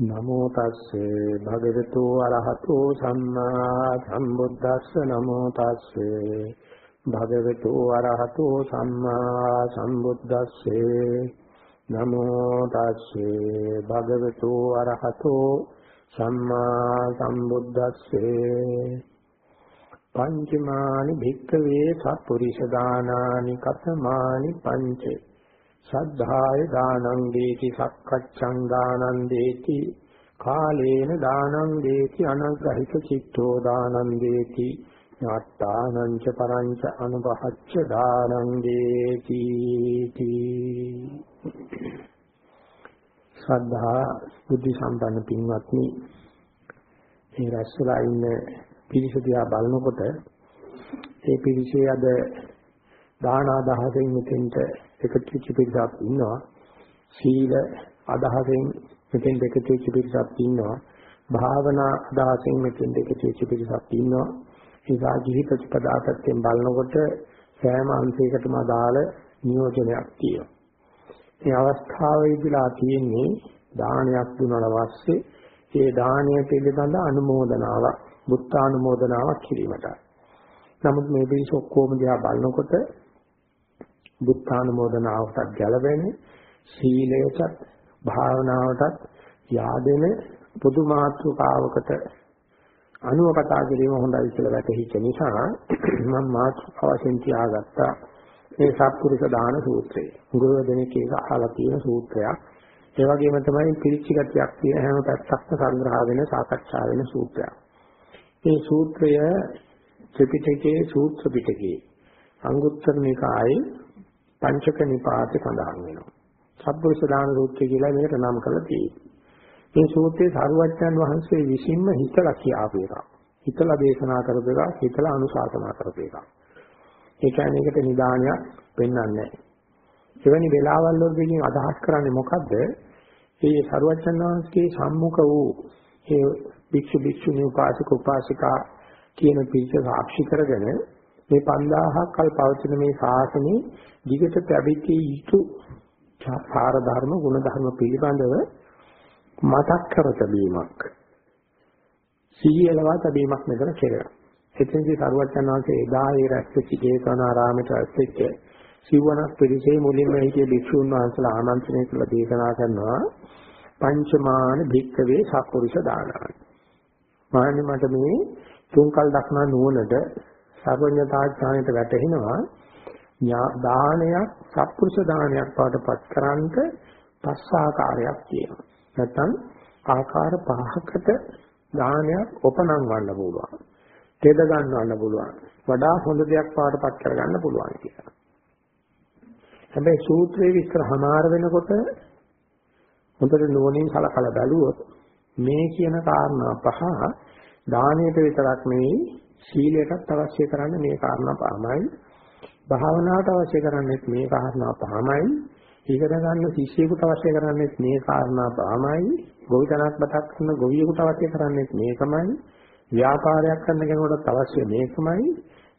නමෝ තස්සේ භගවතු අරහතෝ සම්මා සම්බුද්දස්ස නමෝ තස්සේ භගවතු අරහතෝ සම්මා සම්බුද්දස්සේ නමෝ තස්සේ භගවතු අරහතෝ සම්මා සම්බුද්දස්සේ පංචමානි භික්ඛවේ සත්පුරිෂ දානානි කතමානි පංචේ සද්ධාය දානං දේති සක්කච්ඡං දානං දේති කාලේන දානං දේති අනග්‍රහිත චිත්තෝ දානං දේති ඥාත්තානං ච පරංච අනුපහච්ච දානං දේති ශ්‍රද්ධා බුද්ධ සම්පන්න පින්වත්නි මේ රැස්වලා ඉන්න පිරිස දිහා බලනකොට ඒ පිරිසේ අද දාන අදහසෙන් මෙතෙන්ට එකතු වෙච්ච පිරිසක් ඉන්නවා. සීල අදහසෙන් මෙතෙන් එකතු වෙච්ච පිරිසක් ඉන්නවා. භාවනා අදහසෙන් මෙතෙන් එකතු වෙච්ච පිරිසක් ඉන්නවා. ඒසා ජීවිත ප්‍රතිපදාකයෙන් බලනකොට සෑම අංශයකටම අදාළ නියෝජනයක් තියෙනවා. මේ අවස්ථාවේදීලා තියෙන්නේ දානයක් දුන්නාට පස්සේ ඒ දානය පිළිබඳ අනුමෝදනාවක්, බුද්ධ අනුමෝදනාවක් කිරීමට. නමුත් මේ පිළිස ඔක්කොම දිහා බලනකොට බුද්ධානුමෝදනාවටත් ගැලපෙන්නේ සීලයටත් භාවනාවටත් yaadෙන පොදු මාතෘකාවකට අනුව කතා කිරීම හොඳයි කියලා වැටහිච්ච නිසා මම මාතෘකාව වශයෙන් තියාගත්තා මේ සත්පුරුෂ දාන සූත්‍රය. ගුරු දෙනෙක් ඒක අහලා තියෙන සූත්‍රයක්. ඒ වගේම තමයි පිරිච්ච ගතියක් තියෙන හැම පැත්තක්ම සංග්‍රහ වෙන සාකච්ඡා වෙන සූත්‍රයක්. මේ සූත්‍රය ත්‍රිපිටකයේ සූත්‍ර පිටකයේ අංගුත්තර නිකායේ පංචක නිපාතේ සඳහන් වෙනවා. සබ්බුරුෂ දාන සූත්‍රය කියලා මේකට නම් කරලා තියෙනවා. මේ සූත්‍රයේ සාරවත්යන් වහන්සේ විසින්ම හිතලා කියාපු එකක්. හිතලා දේශනා කරපු එකක්, හිතලා අනුශාසනා කරපු එකක්. ඒ කියන්නේ ඒකට නිදානයක් පෙන්වන්නේ නැහැ. එවැනි වෙලාවල් වලදී අදහස් කරන්නේ මොකද්ද? මේ සරුවච්චන් වහන්සේගේ සම්මුඛ වූ ඒ භික්ෂු භික්ෂුණී උපාසක උපාසිකා කියන පිළිස සාක්ෂි කරගෙන මේ 5000ක් කල් පවතින මේ ශාසනයේ දිගට පැවිදි යුතු සාර ධර්ම ගුණ ධර්ම පිළිබඳව මතක් කර තැබීමක් සිහියලවා තැබීමක් මෙතන කෙරෙනවා. එතෙන්දී සරුවචන් වහන්සේ එදා ඒ රැස්වෙච්ච ජේතවනාරාමයට රැස්වෙච්ච සිවණක් පිළිසේ මුලින්ම හිටිය භික්ෂුන් වහන්සේලා ආමන්ත්‍රණය කළ දේශනා කරනවා පංචමාන භික්කවේ සක්කුරුෂ දානයි. මාන්නේ මට මේ තුන්කල් දක්නා නුවණට සර්වඥතා ඥාණයට වැටෙනවා දානයක් සත්පුරුෂ දානයක් පාටපත් කරන්ට පස් ආකාරයක් තියෙනවා. නැත්නම් ආකාර පහකට දානයක් උපනම් වන්න පුළුවන්. තෙද ගන්නවන්න පුළුවන්. වඩා හොඳ දෙයක් පාටපත් කරගන්න පුළුවන් කියලා. හැබැයි සූත්‍රයේ විස්තර හමාර වෙනකොට හොඳට නුවණින් කලකල බැලුවොත් මේ කියන කාරණා පහ දානයට විතරක් නෙවෙයි සීලයටත් අවශ්‍ය කරන්නේ මේ කාරණා පහමයි. භාවනාවට අවශ්‍ය කරන්නේ මේ කාරණා පහමයි. ඉගෙන ගන්න ශිෂ්‍යයෙකුට අවශ්‍ය කරන්නේ මේ කාරණා පහමයි. ගොවිතැනක් බතක් කරන ගොවියෙකුට අවශ්‍ය කරන්නේ මේකමයි. ව්‍යාපාරයක් කරන කෙනෙකුට අවශ්‍ය මේකමයි.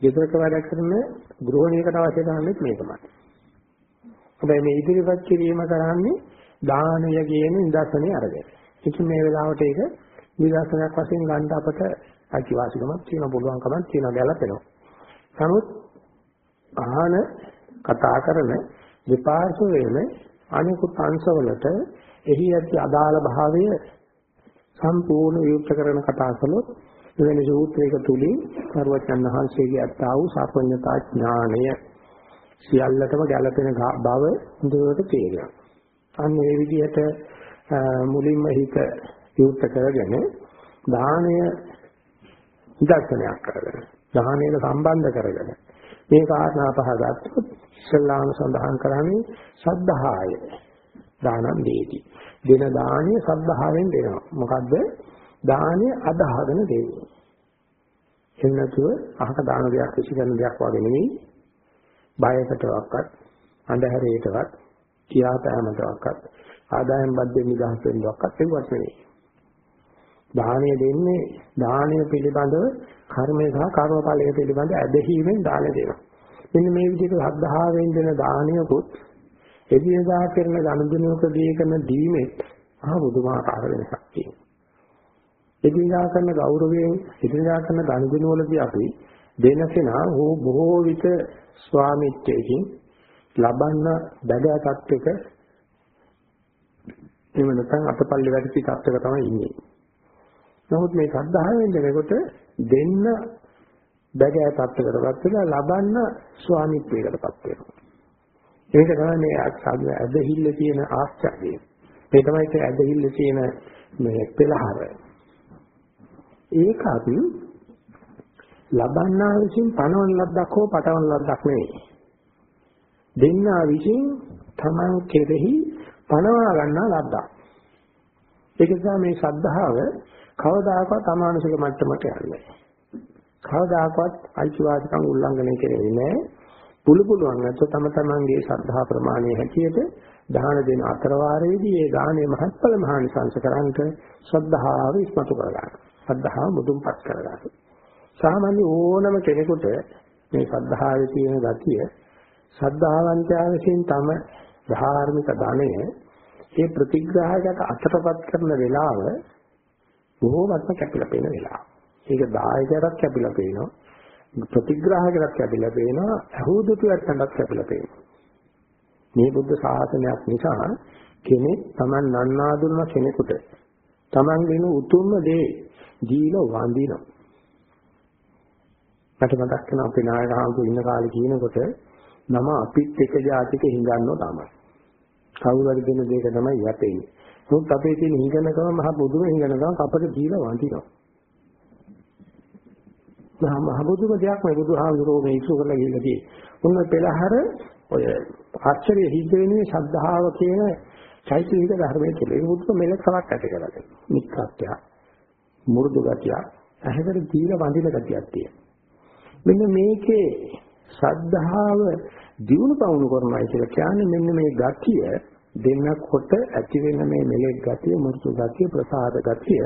ගෙදරක වැඩ කරන ගෘහණියකට අවශ්‍ය කරන්නේ මේකමයි. හැබැයි මේ ඉදිරිපත් කිරීම කරන්නේ දානය කියන නිදර්ශනේ අරගෙන. ඉතින් මේ වෙලාවට ඒක නිදර්ශනයක් වශයෙන් ගන්න අපට අයිතිවාසිකමක් තියෙන පුළුවන්කමක් තියෙන ගැළපෙනවා. නමුත් ආහන කතා කරන දෙපාර්ශ්වයේම අනිකුත් අංශවලට එහි ඇති අදාළ භාවය සම්පූර්ණ විවෘත කරන කතා කළොත් එවැනි සූත්‍රයක තුලින් සර්වචන් වහන්සේගේ අත්තා වූ සර්වඥතා ඥාණය සියල්ලටම ගැළපෙන බව හොඳට තේරෙනවා. අන්න ඒ විදිහට මුලින්ම හිත විවෘත කරගෙන දානය නිදර්ශනයක් කරගෙන දහණයට සම්බන්ධ කරගෙන මේ කාරණා පහ ගත්තොත් ඉස්ලාම සඳහන් කරන්නේ සද්ධාය දානං දෙති. දෙන දාණය සද්ධාවෙන් දෙනවා. මොකද්ද? දාණය අදහගෙන දෙන්නේ. එන්නතුව අහක දාන දෙයක් කිසි කරන දෙයක් වගේ නෙවෙයි. බයකටවත් අන්ධහැරයටවත් කියාපෑමටවත් ආදායම් බද්දෙන් නිදහස් වෙන්නවත් ඒවත් නෙවෙයි. දාණය දෙන්නේ දාණය පිළිබඳව කර්මය සහ කර්මඵලය පිළිබඳ ඇදහිීමෙන් දාන දෙනවා. මෙන්න මේ විදිහට ශ්‍රද්ධාවෙන් දෙන දානයකුත් එදිනදා කරන ගනුදෙනුවකදී කරන දීමෙත් ආ බුදුමාකාර වෙනසක් තියෙනවා. එදිනදා කරන ගෞරවයෙන් එදිනදා කරන ගනුදෙනුවලදී අපි දෙනසෙනා හෝ බොහෝ විට ස්වාමිත්වයෙන් ලබන්න බැදා තත්වයක එහෙම නැත්නම් අතපල්ලි වැඩි තත්වයක තමයි ඉන්නේ. නමුත් මේ සද්ධායෙන් දෙනකොට දෙන්න බැගෑ තත්ත්වයකටපත් වෙලා ලබන්න ස්වාමිත්වයකටපත් වෙනවා. ඒක තමයි මේ ඇදහිල්ල තියෙන ආශ්චර්යය. මේ තමයි ඒ ඇදහිල්ල තියෙන මේ පෙළහර. ඒක අපි ලබන්නා විසින් පණවන ලද්දක් හෝ පටවන ලද්දක් නෙවෙයි. දෙන්නා විසින් තමන් කෙරෙහි පණවා ගන්නා ලද්දක්. ඒක නිසා මේ ශද්ධාව කවදාකවත් අමානුෂික මට්ටමට යන්නේ කවදාකවත් අයිතිවාසිකම් උල්ලංඝනය කෙරෙන්නේ නැහැ. පුළු පුළුවන් නැත්නම් තම තමන්ගේ ශ්‍රද්ධා ප්‍රමාණය හැටියට දාන දෙන අතර වාරයේදී ඒ දානේ මහත්ඵල මහානිසංස කරන්ට ශ්‍රද්ධාව ඉස්මතු කරගන්න. ශ්‍රද්ධාව මුදුන්පත් කරගන්න. සාමාන්‍ය ඕනම කෙනෙකුට මේ ශ්‍රද්ධාවේ තියෙන ගතිය ශ්‍රද්ධාවන්තයා විසින් තම ධාර්මික ධනය ඒ ප්‍රතිග්‍රහයකට අතටපත් කරන වෙලාව බොහෝමත්ම කැපිලා පෙනෙන වෙලාව. ඒක දායකයටත් කැපිලා පේනවා. ප්‍රතිග්‍රහයකටත් කැපිලා පේනවා. අහෝදුතුයන්ටත් කැපිලා පේනවා. මේ බුද්ධ ශාසනයක් නිසා කෙනෙක් Taman නන්නාඳුන කෙනෙකුට Taman දෙන උතුම්ම දේ දීලා වඳිනවා. මට මතක් වෙන අපේ නායක හාමුදුරු ඉන්න කාලේ කියනකොට නම අපිත් එක જાතික හිඟන්නෝ තමයි. කවුරු හරි දෙන දෙයක තමයි යතෙන්නේ. මොකද අපේ තියෙන හිඟනකම මහ බුදුම හිඟනකම කපට දීලා වඳිනවා. මහා මහ බුදුම දෙයක් මේ බුදුහාමුදුරෝ මේ ඉසු කරලා ගිහිල්ලා තියෙන්නේ. උන්න පෙළහර ඔය ආශ්චර්ය හිද්ද වෙන්නේ ශ්‍රද්ධාව කියන චෛතසික ධර්මයේ තුල. ඒ බුදුම මෙලකමක් ඇති කරගන්න. නික්කත්‍ය මුරුදු ගතිය ඇහැකට දීලා වඳින ගතියක් තියෙනවා. මෙන්න මේකේ ශ්‍රද්ධාව දියුණු පවුණු කරනවා කියලා කියන්නේ මෙන්න මේ ගතිය දෙන්නකොට ඇති වෙන මේ මෙලෙක් ගතිය, මුසු ගතිය, ප්‍රසාද ගතිය,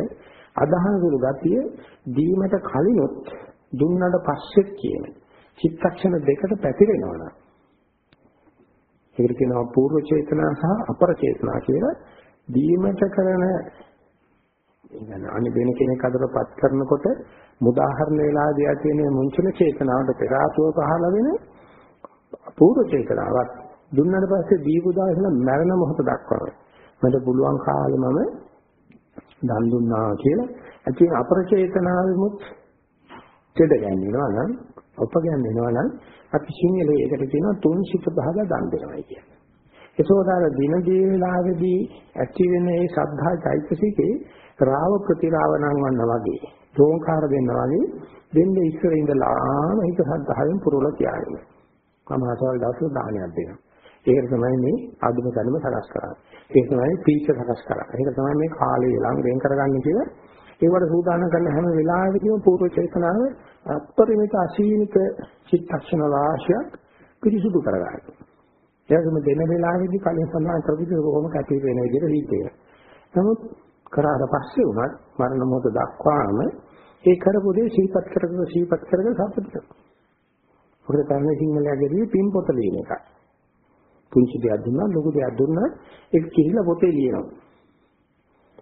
අදහනසුළු ගතිය දීමට කලිනොත් දුන්නට පස්සෙත් කියන චිත්තක්ෂණ දෙකට පැතිරෙනවා නම්. ඒකට කියනවා పూర్ව චේතනා සහ අපර චේතනා කියලා. දීමට කරන ඉතින් අනි වෙන කෙනෙක් අතරපත් කරනකොට උදාහරණ වෙලාදී ඇති වෙන මුංචන චේතනාවට පෙර ආතෝ පහළ වෙන పూర్ව චේතනාවක්. දුන්නට පස්සේ දීපු දාසන මරණ මොහොත දක්වනවා මට පුළුවන් කාලෙ මම දන් දුන්නා කියලා ඇති අපර චේතනාවෙමුත් දෙද ගැන්වෙනවා නම් උපගැන්වෙනවා නම් අපි සිංහලයේ ඒකට කියනවා තුන් සිත භාග දන් දෙනවයි කියන්නේ. ඒසෝදාර දින දී වේලාවේදී ඇති වෙන මේ සද්ධා චෛතසිකේ රාව ප්‍රතිරාව නම් වන්න වගේ දෝංකාර දෙන්න වගේ දෙන්න ඉස්සර ඉඳලාම ඒක සද්ධායෙන් පුරවලා කියන්නේ. කමාසවල් දවස් දානයක් දෙනවා. ඒක තමයි මේ ආධුනික ධර්ම සකස් කරන්නේ. ඒක තමයි පීච සකස් කරන්නේ. ඒක තමයි මේ කාලය ලඟ වෙන් කරගන්න කියලා ඒවට සූදානම් කරන හැම වෙලාවෙදීම පූර්ව චේතනාව අපරිමිත අසීමිත චිත්තක්ෂණ වාශයක් පිරිසුදු කරගන්න. ඒකම දෙන වෙලාවෙදී කලින් සඳහන් කරපු කොහොම කැපී වෙන විදිහට හිතේ. නමුත් කරාට පස්සේ උනත් මරණ මොහොත දක්වාම ඒ කරපු දේ සිහිපත් කරගෙන සිහිපත් කරගෙන සතුටු මොකද කරන්නේ සිංහලයේදී පින් පොත ලියන එක. පුංචි දෙයක් දුන්නා ලොකු දෙයක් දුන්නා ඒක කිහිල්ල පොතේ ලියනවා.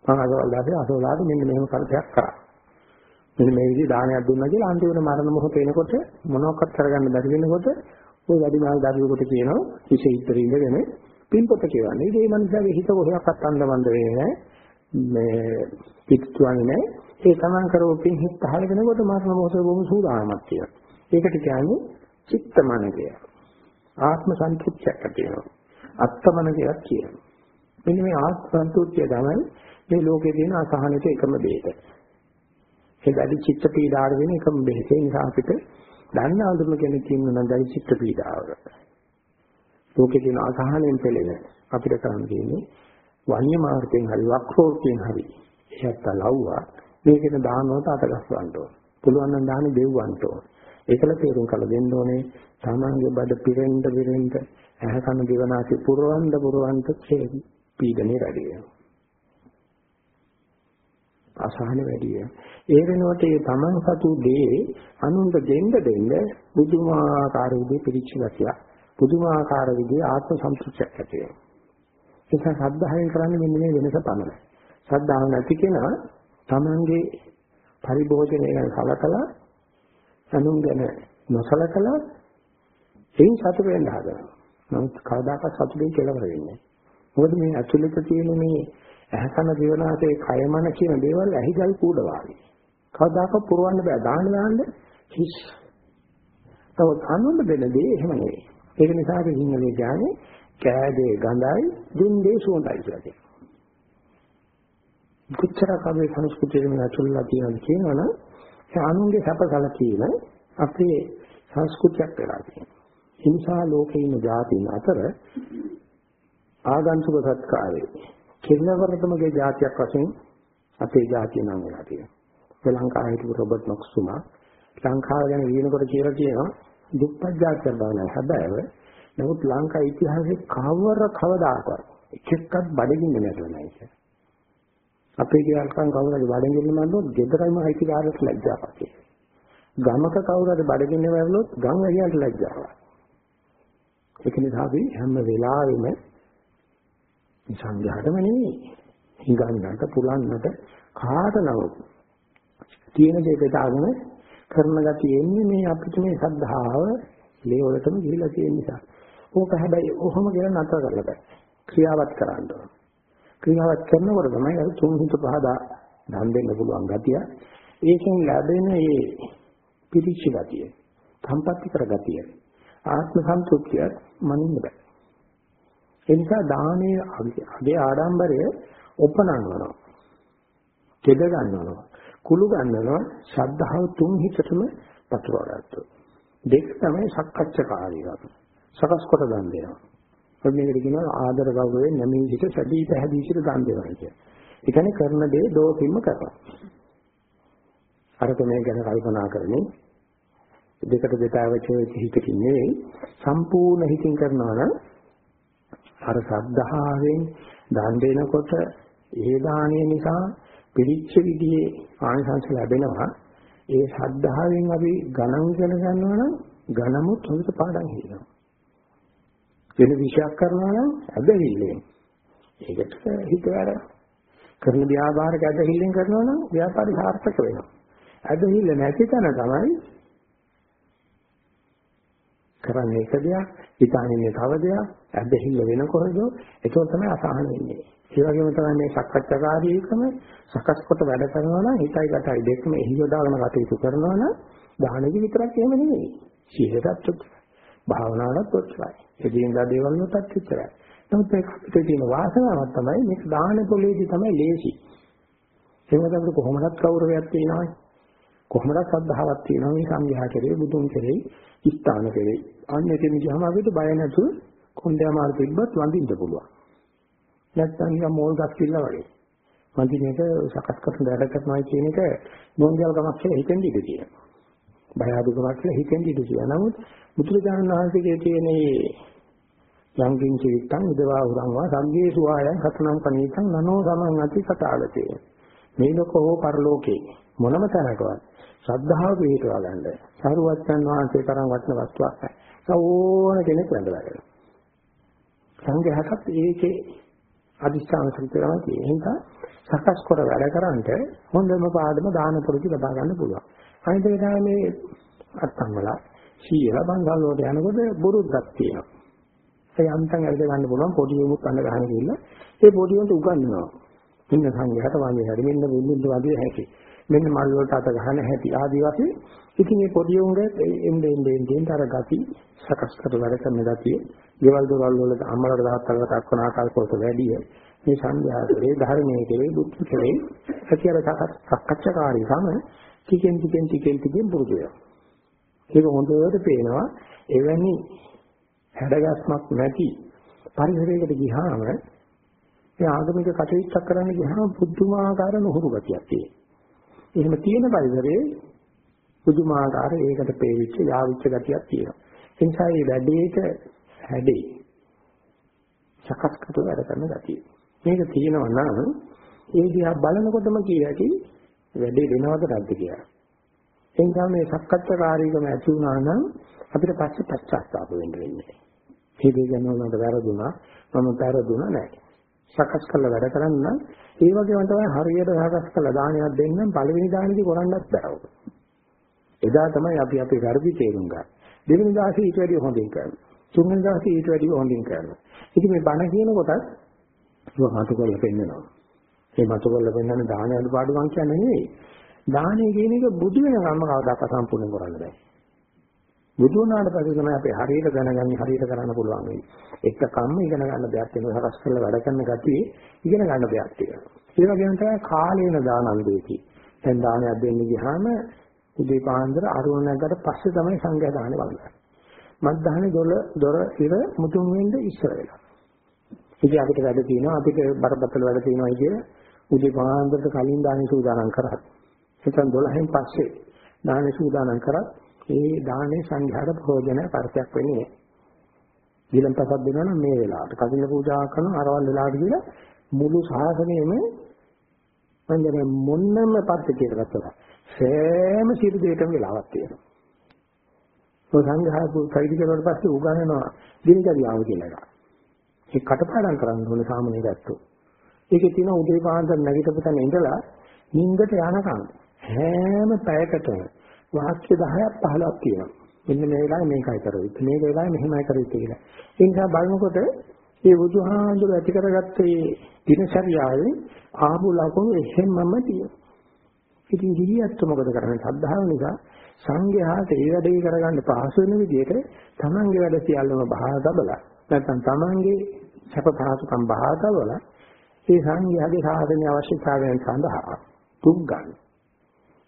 මම අසවල් දාසේ අසවලාට මෙන්න මෙහෙම කරදයක් කරා. මෙන්න මේ විදිහ දානයක් දුන්නා කියලා අන්තිමට මරණ මොහොත එනකොට මොනවක්වත් කරගන්න බැරි වෙනකොට ওই වැඩිමහල් දරුවෙකුට කියනවා කිසි ඉතර ඉඳගෙන පින්පොත කියවන්නේ. ඉතින් මේ මනුස්සයාගේ හිත කොහොමවත් අන්දමන්ද වෙන්නේ නැහැ. මේ පිටුවන්නේ නැහැ. ඒ තමන් කරපු පින් හිත පහලගෙනකොට මරණ මොහොත බොහොම සූදානමක් තියෙනවා. ඒකට කියන්නේ චිත්තමන කියලා. ආත්ම සංකෘතියක් ඇති වෙනවා. අත්තමන කියලා කියනවා. මෙන්න මේ ආත්ම සංකෘතිය තමයි මේ ලෝකේ තියෙන අසහනෙට එකම දෙයක. ඒ දැඩි චිත්ත පීඩාවට වෙන එකම බෙහෙත. ඒ නිසා අපිට දන්න අඳුම කෙනෙක් ඉන්නවා නම් දැඩි චිත්ත පීඩාවක. ලෝකේ තියෙන අසහනෙන් පෙළෙන අපිට කරන්න තියෙන්නේ වන්‍ය මාර්ගයෙන් හරි වක්‍රෝක්යෙන් හරි එහත් ලව්වා මේකෙන් දානවට අතගස්වන්න ඕන. පුළුවන් නම් දාන්නේ දෙව්වන්ට ඕන. ඒකල තේරුම් කළ දෙන්න ඕනේ තමන්ගේ බඩ පිරෙන්න පිරෙන්න ඇහ කන දිවනාසි පුරවන්න පුරවන්න පීඩනේ වැඩි වෙනවා. අසහන වැඩි ඒ වෙනුවට ඒ තමන් සතු දේ අනුන්ට දෙන්න දෙන්න බුදුමාකාර විදිහේ පිළිච්ච ගතිය බුදුමාකාර විදිහේ ආත්ම සම්පූර්ණයක් ඇති වෙනවා ඒක සද්ධායෙන් කරන්නේ මෙන්න මේ වෙනස පමණයි. සද්ධාව නැති කෙනා තමන්ගේ පරිභෝජනය ගැන කලකලා අනුන් ගැන නොසලකලා එයින් සතුට වෙන්න හදනවා. නමුත් කවදාකවත් සතුටෙන් කෙලවර වෙන්නේ නැහැ. මොකද මේ ඇතුළත තියෙන මේ ඇහැකන දිවනාසේ කයමන කියන දේවල් ඇහිගල් කූඩ වාගේ. කවදාකවත් පුරවන්න බෑ. දාන්න දාන්න හිස්. තවත් අනුන් දෙන දේ එහෙම නෙවෙයි. ඒක නිසා සිංහලේ කියන්නේ කෑදේ ගඳයි, දුන්දේ සුවඳයි කියලා කියනවා. කොච්චරක් අපේ සංස්කෘතියේ මේ ඇතුළලා තියෙනවද කියනවනම් ඒ අනුන්ගේ සැපසල කියන අපේ සංස්කෘතියක් වෙලා තියෙනවා. හිංසා ලෝකේ ඉන්න ජාතීන් අතර ආගන්තුක සත්කාරේ කෙල්ලවරතමගේ ජාතියක් වශයෙන් අපේ ජාතිය නම් වෙලා තියෙනවා. ශ්‍රී ලංකාවේ හිටපු රොබර්ට් නොක්ස් තුමා ලංකාව ගැන ලියනකොට කියලා තියෙනවා දුප්පත් ජාතියක් බව නෑ හැබැයි නමුත් ලංකා ඉතිහාසයේ කවර කවදාකවත් එකෙක්වත් බඩගින්න නැතුව නෑ ඒක. අපේ ගෙයල්කම් කවුරුහරි බඩගින්න මන්දොත් ගෙදරයිම අයිතිකාරයට ලැජ්ජාවක් ඒක. ගමක කවුරුහරි බඩගින්න වැවුනොත් ගම් ඇරියන්ට ලැජ්ජාවක්. ඒක නිසා අපි හැම වෙලාවෙම සංඝයාටම නෙමෙයි හිඟන්නට පුලන්නට කාට නමුත් තියෙන දේ බෙදාගෙන කරන ගතිය එන්නේ මේ අපිට මේ සද්ධාව ලේවලටම ගිහිලා තියෙන නිසා. ඕක හැබැයි ඔහොම කියලා නතර කරලා බෑ. ක්‍රියාවත් කරන්න ඕන. ක්‍රියාවත් කරනකොට තමයි අර තුන් හිත පහදා දන් දෙන්න පුළුවන් ගතිය. ඒකෙන් ලැබෙන මේ පිරිච්ච ගතිය, සම්පත්‍ති කර ගතිය, ආත්ම සන්තුෂ්තිය මනින්න බෑ. ඒ නිසා දානයේ අගේ ආඩම්බරය ඔපනනවා. කෙද ගන්නවා. කුළු ගන්නවා ශද්ධාව තුන් හිතටම පතුරවගත්තා. දෙක තමයි සක්කච්ඡකාරීකම. සකස් කොට දන් දෙනවා. ඔන්න මේකට කියනවා ආදර ගෞරවයෙන් නැමී සිට සැදී පැහැදී සිට දන් දෙනවා කියන්නේ. ඒ කියන්නේ කරන දේ දෝෂින්ම කරනවා. අරක මේ ගැන කල්පනා කරමින් දෙකට දෙතාවච හිතකින් නෙවෙයි සම්පූර්ණ හිතින් කරනවා නම් අර සද්ධාවෙන් දන් දෙනකොට ඒ දාණය නිසා පිළිච්ච විදිහේ ආනිසංස ලැබෙනවා. ඒ ශ්‍රද්ධාවෙන් අපි ගණන් ඉගෙන ගන්නවා නම් ගණමුත් හොඳට පාඩම් හිතනවා වෙන විශයක් කරනවා නම් ඇදහිල්ලෙන්. ඒකට හිත වැඩ. කරන ව්‍යාපාරක ඇදහිල්ලෙන් කරනවා නම් ව්‍යාපාරي සාර්ථක වෙනවා. ඇදහිල්ල නැති තැන තමයි කරන්නේ එක දෙයක් හිතානින්නේ තව දෙයක් ඇදහිල්ල වෙනකොටද ඒක තමයි අසහන වෙන්නේ ඒ වගේම තමයි මේ සක්කච්ඡාකාරීකම සකස් කොට වැඩ කරනවා නම් හිතයි ගතයි දෙකම එහි යොදාගෙන කටයුතු කරනවා නම් දානෙදි විතරක් එහෙම නෙමෙයි. සීලයටත් භාවනාවටත් ඔච්චරයි. එදිනෙදා දේවල් වලටත් ඔච්චරයි. නමුත් මේ අපිට තියෙන වාසනාවක් තමයි මේක දාන පොලේදී තමයි ලේසි. ඒකත් අපිට කොහොමදත් කෞරවයක් තියෙනවනේ. කොහොමදත් සද්ධාවක් තියෙනවා මේ සංඝයා කෙරේ බුදුන් කෙරේ ස්ථාන කෙරේ. අන්න එතන ගියාම අපිට බය නැතුව කොණ්ඩේ අමාරු තිබ්බත් වඳින්න පුළුවන්. නැත්තම් නිකන් මෝල් ගස් කිල්ල වගේ. වඳින එක සකස් කරන වැඩ කරනවා කියන එක මොංගල් ගමක් කියලා හිතෙන් ඉඳී තියෙනවා. බය අඩුකමක් කියලා හිතෙන් ඉඳී තියෙනවා. නමුත් බුදුරජාණන් වහන්සේගේ තියෙන මේ යංගින් චිත්තං ඉදවා උරංවා සංගේ සුවායන් කතනම් පනීතං නනෝ සමං අති කතාලතේ. මේ ලෝකෝ පරලෝකේ මොනම තැනකවත් ශ්‍රද්ධාව පිළිටවා ගන්න. සාරුවත්යන් වහන්සේ තරම් වටින වස්තුවක් නැහැ. ඕන කෙනෙක් වැඳලා ගන්නවා. සංඝයාටත් ඒකේ අදිස්ථාන සම්ප්‍රදාය තියෙන නිසා සකස් කර වැඩ කරන්ට හොඳම පාඩම දාන පුරුදු ලබා ගන්න පුළුවන්. අනිත් එක තමයි මේ අත්තම් වල සීල බංගල් වලට යනකොට බුරුද්දක් තියෙනවා. ඒ අන්තම් ඇවිද ගන්න පුළුවන් පොඩි උමුත් අන්න ගහන ගිහිල්ලා ඒ පොඩි උන්ට උගන්වනවා. ඉන්න සංඝයාට වගේ හැරි මෙන්න මෙන්න වගේ හැටි. මෙන්න මල් වලට අත ගහන හැටි ආදී වශයෙන් ඉතින් මේ පොඩි උන්ගේ එන්නේ එන්නේ එන්නේ අර ගති සකස් කර වැඩ කරන ගතිය ගෙවල් දොරවල් වල අම්මලාට තාත්තලාට දක්වන ආකාරයට වැඩිය මේ සංඥාවේ ධර්මයේ කෙරේ බුද්ධ කෙරේ ඇතිවර සක්කච්ඡාකාරී සම ටිකෙන් ටිකෙන් ටිකෙන් ටිකෙන් පුරුදු වෙනවා. ඒක හොඳට පේනවා එවැනි හැඩගස්මක් නැති පරිසරයකට ගියාම ඒ ආගමික කටයුත්තක් කරන්න ගියාම පුදුමාකාර නුහුරු ගතියක් තියෙනවා. එහෙම තියෙන පරිසරයේ පුදුමාකාර ඒකට පේවිච්ච යාවිච්ච ගතියක් තියෙනවා. ඒ නිසා මේ වැඩේට හැඩේ සකස් කට වැඩ කරන ගතිය. මේක තියෙනවා නම් ඒ දිහා බලනකොටම කියකි වැඩේ වෙනවද නැද්ද කියලා. ඒ නිසා මේ සක්කච්ඡාකාරීකම ඇති වුණා නම් අපිට පස්සේ පශ්චාත්තාප වෙන්න වෙන්නේ. මේ දේ ගැන උනට වැරදුනා මම වැරදුනා නැහැ. සකස් කරලා වැඩ කරන්න නම් ඒ වගේම තමයි හරියට සකස් කරලා දානයක් දෙන්නම් පළවෙනි දානෙදි කරන්නත් බෑ. එදා තමයි අපි අපේ වැරදි තේරුම් ගන්න. දෙවෙනි දාසේ ඊට වැඩිය හොඳින් කරනවා. තුන්වෙනි දාසේ ඊට වැඩිය හොඳින් කරනවා. ඉතින් මේ බණ කියනකොට ඒක මතු කරලා පෙන්නනවා. මේ මතු කරලා පෙන්නන්නේ දාන අඩුපාඩුකම් කියන්නේ නෙවෙයි. දානය කියන එක බුදු වෙනකම්ම කවදාකවත් සම්පූර්ණ කරන්න බෑ. බුදු වුණාට පස්සේ තමයි අපි හරියට දැනගන්නේ හරියට කරන්න පුළුවන් වෙන්නේ. එක කම්ම ඉගෙන ගන්න දෙයක් වෙනවා හරස් කරලා වැඩ කරන ගතිය ඉගෙන ගන්න දෙයක් තියෙනවා. ඒ වගේම තමයි කාලේන දානන්දේති. දැන් දානයක් දෙන්න ගියාම උදේ පාන්දර අරුණ නැගකට පස්සේ තමයි සංඝයා දානේ වළඳන්නේ. මත්දාහනේ දොර දොර ඉර මුතුන් වෙන්න ඉස්සර වෙලා. ඉතින් අපිට වැඩ තියෙනවා අපිට බරපතල වැඩ තියෙනවා කිය උදේ පාන්දරට කලින් දානේ සූදානම් කරා. එතන 12න් පස්සේ දානේ සූදානම් කරා ඒ දානේ සංඝයාට ප්‍රයෝජන පරිත්‍යක් වෙන්නේ නැහැ. ඊළඟ පසක් දෙනවා නම් මේ වෙලාවට කසින පූජා කරන අරවල් වෙලාවට කියලා මුළු ශාසනයෙම මන්දර මොන්නම පරිත්‍ය කියලා ගත්තා. සෑම සියලු දෙයකම වෙලාවක් තියෙනවා. ඔය සංඝයා කයිදි කරනකොට පස්සේ උගන්වනවා දිනචරියාව කියලා එකක්. ඒ කටපාඩම් කරන්න ඕනේ සාමාන්‍ය ගැත්තෝ. ඒකේ තියෙන උදේ පාන්දර නැගිටපු තැන ඉඳලා නිින්දට යනකම් හැම පැයකටම වාක්‍ය 10ක් 15ක් තියෙනවා. මෙන්න මේ වෙලාවේ මේකයි කරුවේ. මේ වෙලාවේ මෙහෙමයි කරුවේ කියලා. ඒ නිසා බලනකොට මේ බුදුහාඳුර ඇති කරගත්තේ දිනචරියාවේ ආපු ලකුණු එහෙමම තියෙනවා. ඉතින් ගිහියත් මොකද කරන්නේ? සද්ධාව නිසා සංඝයාට ඒ වැඩේ කරගන්න පහසු වෙන විදිහට තමන්ගේ වැඩ සියල්ලම බහා තබලා නැත්නම් තමන්ගේ සැප පහසුකම් බහා තබලා ඒ සංඝයාගේ සාධනීය අවශ්‍යතාවයන් සඳහා තුක් ගන්න.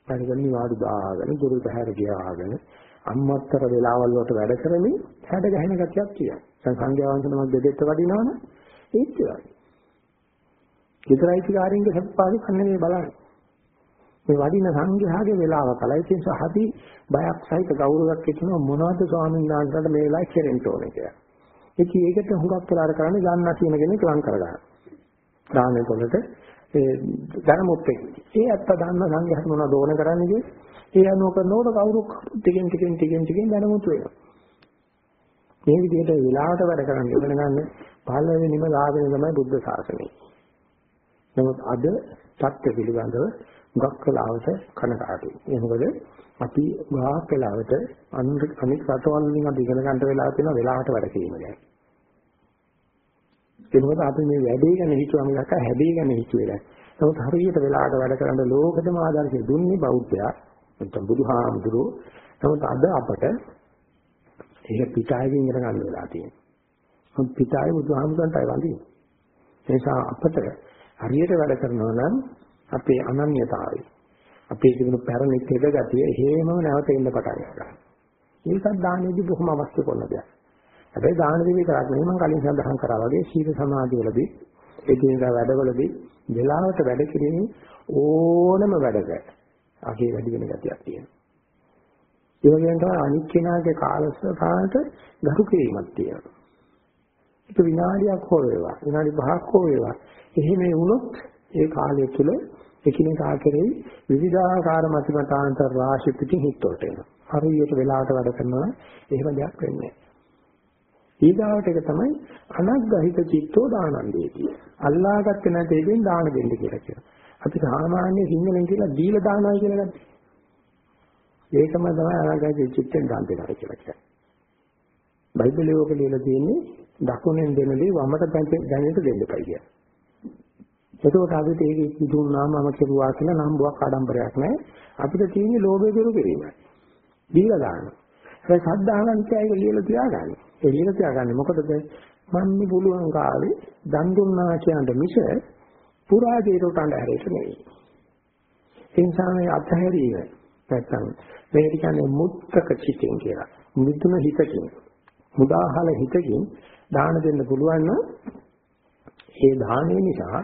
පරිගණි නිවාඩු දාගෙන දුරු බහැර ගියාගෙන අම්මත්තර වෙලාවල් වලට වැඩ කරමින් හැඩ ගැහෙන ගතියක් තියෙනවා. දැන් සංඝයා වහන්සේනමක් දෙදෙත්ත වඩිනවනේ ඒත් ඒ වගේ. විතරයිතිකාරින්ගේ සත්පාදි කන්නේ මේ බලන්න. මේ වඩින සංඝයාගේ වෙලාව කලයි තියෙන හරි බයක් සහිත ගෞරවයක් හිතෙනවා මොනවද ස්වාමීන් වහන්සේලාට මේ වෙලාවේ කෙරෙන්න ඕනේ කියලා. ඉතින් ඒකට හුඟක් වෙලාට කරන්නේ දන්නා කියන කෙනෙක් ලං කරගන්න. දානෙ පොළට ඒ ධනමුත්තේ. ඒ අත්ත දාන්න සංඝයාට මොනවද ඕන කරන්නේ කියේ? ඒ අනුව කරනකොට කවුරු ටිකෙන් ටිකෙන් ටිකෙන් ටිකෙන් ධනමුතු වෙනවා. මේ විදිහට වෙලාවට වැඩ කරන්න ඉගෙන ගන්න පළවෙනිම ලාභය තමයි බුද්ධ ශාසනය. නමුත් අද தත්ත්ව පිළිබඳව ගොක් කලාවට කනකාටුයි. ඒ මොකද අපි ගාක් වෙලාවට අනිත් රටවල් වලින් අපි ඉගෙන ගන්න වෙලාව තියෙනවා වෙලාවට වැඩ කිරීම ගැන. ඒ මොකද අපි මේ වැඩේ ගැන හිතුවම නැක හැදී ගැන හිතුවේ නැහැ. නමුත් හරියට වෙලාවට වැඩ කරන්න ලෝකෙටම ආදර්ශය දුන්නේ බෞද්ධයා. නැත්නම් බුදුහාමුදුරුවෝ. නමුත් අද අපට ඒක පිටායෙන් ඉගෙන ගන්න වෙලා තියෙනවා. මොකද පිටායේ බුදුහාමුදුරන්ටයි වඳින්නේ. ඒ නිසා අපට හරියට වැඩ කරනවා නම් අපේ අනන්‍යතාවය අපේ තිබුණු පැරණි තෙද ගතිය එහෙමම නැවත එන්න පටන් ගන්නවා. ඒකත් දානෙදී බොහොම අවශ්‍ය කරන දෙයක්. හැබැයි දාන දෙවි කරක් නෙමෙයි මම කලින් සඳහන් කරා වගේ සීල සමාධි වලදී එදිනදා වැඩවලදී වෙලාවට වැඩ කිරීමේ ඕනම වැඩක අගේ වැඩි වෙන ගතියක් තියෙනවා. ඒ වගේම තමයි අනිත් කෙනාගේ කාලසටහනට ගරු කිරීමක් තියෙනවා. ඒක විනාඩියක් හෝ වේවා විනාඩි 5ක් හෝ වේවා එහෙම වුණොත් ඒ කාලය තුල එකිනෙකා කෙරෙහි විවිධාකාර මතිමතාන්තර රාශි පිටින් හිටවට එනවා. හරියට වෙලාවට වැඩ කරනවා එහෙම දෙයක් වෙන්නේ නැහැ. ඊගාවට එක තමයි අනග්ගහිත චිත්තෝ දානන්දේති. අල්ලාගත්තේ නැති එකෙන් දාන දෙන්න කියලා කියනවා. අපි සාමාන්‍ය සිංහලෙන් කියලා දීලා දානවා කියලා ගත්තා. ඒකම තමයි අනග්ගහිත චිත්තෙන් දාන දෙනවා කියලා කියන්නේ. බයිබලයේ ඔක ලියලා තියෙන්නේ දකුණෙන් දෙන දේ වමට දැනෙන්න දෙන්න එපා කියලා. එතකොට අපිට ඒක දුන්නාම මම කෙරුවා කියලා නම්බුවක් ආඩම්බරයක් නැහැ. අපිට තියෙන්නේ ලෝභය දුරු කිරීමයි. දීලා දානවා. ඒ සද්ධාවන් කියයික ලියලා තියාගන්න. ඒ ලියලා තියාගන්නේ මොකටද? මන්නේ පුළුවන් කාලේ දන් දුන්නා කියන මිස පුරා දේරට අඬහැරෙට නෙවෙයි. ඒ නිසා මේ අත්හැරීම නැත්තම් මේක කියන්නේ මුත්තක චිතෙන් කියලා. මුදුන හිතකින් මුදාහල හිතකින් දාන දෙන්න පුළුවන් නම් ඒ දානේ නිසා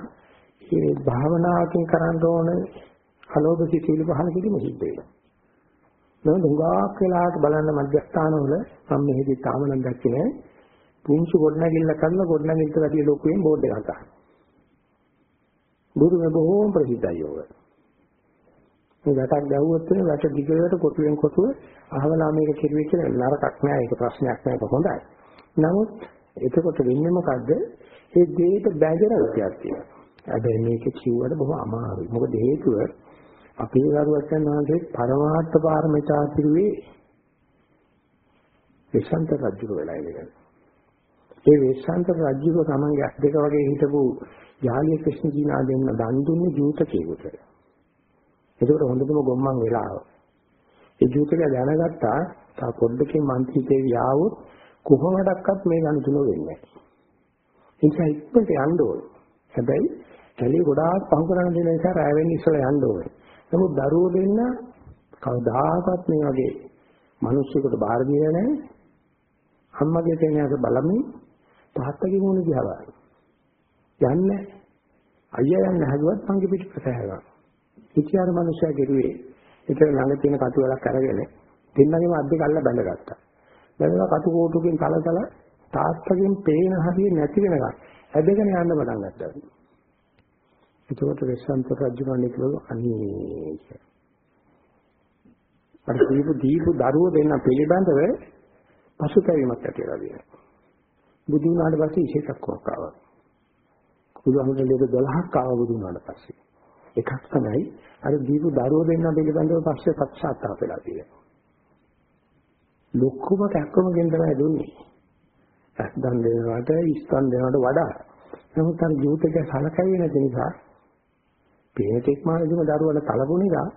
ඒ භාවනාවකින් කරන්න ඕන අලෝභ සිතිවිලි පහල කිරීම සිද්ධ වෙනවා. නේද? හුඟක් වෙලාවට බලන්න මධ්‍යස්ථානවල මම මෙහෙදි තාම නම් දැක්කේ නෑ. පුංචි ගොඩනැගිල්ල කරලා ගොඩනැගිල්ලට වැඩි ලොකුවෙන් බෝඩ් එකක් ගන්නවා. බුදුම බොහෝම ප්‍රසිද්ධයි යෝග. මේ වැටක් ගැහුවොත් එනේ වැට දිගට කොටුවෙන් කොටුව අහවලා මේක කිරුවේ කියලා නරකක් නෑ ඒක ප්‍රශ්නයක් නෑ ඒක හොඳයි. නමුත් එතකොට වෙන්නේ මොකද්ද? ඒ දෙයට බැඳෙන ගතියක් තියෙනවා. හැබැයි මේක කිව්වට බොහොම අමාරුයි. මොකද හේතුව අපේ දරුවචන් වහන්සේ පරමාර්ථ පාරමිතා පිළිවේ විශාන්ත රජු වෙලා ඉන්නේ. ඒ විශාන්ත රජු තමන්ගේ අත් දෙක වගේ හිටපු යාලිය ක්‍රිෂ්ණ ජීනා දෙන්න දන් දුන්නේ ජූතකයෙකුට. ඒකට හොඳටම ගොම්මන් වෙලාව. ඒ ජූතකයා දැනගත්තා තා පොඩ්ඩකින් මන්ත්‍රීකේ යාවොත් කොහොමඩක්වත් මේ ගණතුන වෙන්නේ නැහැ. ඒ නිසා ඉක්මනට යන්න ඕනේ. හැබැයි කැලේ ගොඩාක් පහු කරන දෙන නිසා රැ වෙන්න ඉස්සලා යන්න ඕනේ. නමුත් දරුවෝ දෙන්න කවදාකවත් මේ වගේ මිනිස්සුෙකුට බාර දීලා නැහැ. අම්මගේ තේනයක බලමින් තාත්තගේ මූණ දිහා බලන්න. යන්නේ අයියා යන්න හැදුවත් මංගේ පිටපත හැරෙනවා. ඉතියාර මිනිස්සයා ගෙරුවේ ඒතර ළඟ තියෙන කටු වලක් අරගෙන දෙන්නගේම අද්දේ කල්ලා බැඳගත්තා. බැලුවා කටු කෝටුකින් තලතල තාත්තගෙන් පේන හරිය නැති වෙනකන් ඇදගෙන යන්න පටන් ගත්තා. එතකොට රෙස්සන්ත රජුණන් කිව්වා අනේ අර දීපු දීපු දරුව දෙන්න පිළිබඳව පසුතැවීමක් ඇති වෙලා තියෙනවා. බුදු වුණාට පස්සේ විශේෂක් කොක්කාවා. බුදුහමෝ ලෙඩ 12ක් ආවා බුදු වුණාට පස්සේ. එකක් තමයි අර දීපු දරුව දෙන්න පිළිබඳව පස්සේ පක්ෂාත්තාප වෙලා තියෙනවා. ලොකුම කැක්කම ගෙන තමයි දුන්නේ. ඇස්දන් දෙනවට ඉස්තන් දෙනවට වඩා. නමුත් අර ජීවිතය සලකන්නේ නැති නිසා පේන තෙක් මානසික දරුවල තලපුණිලා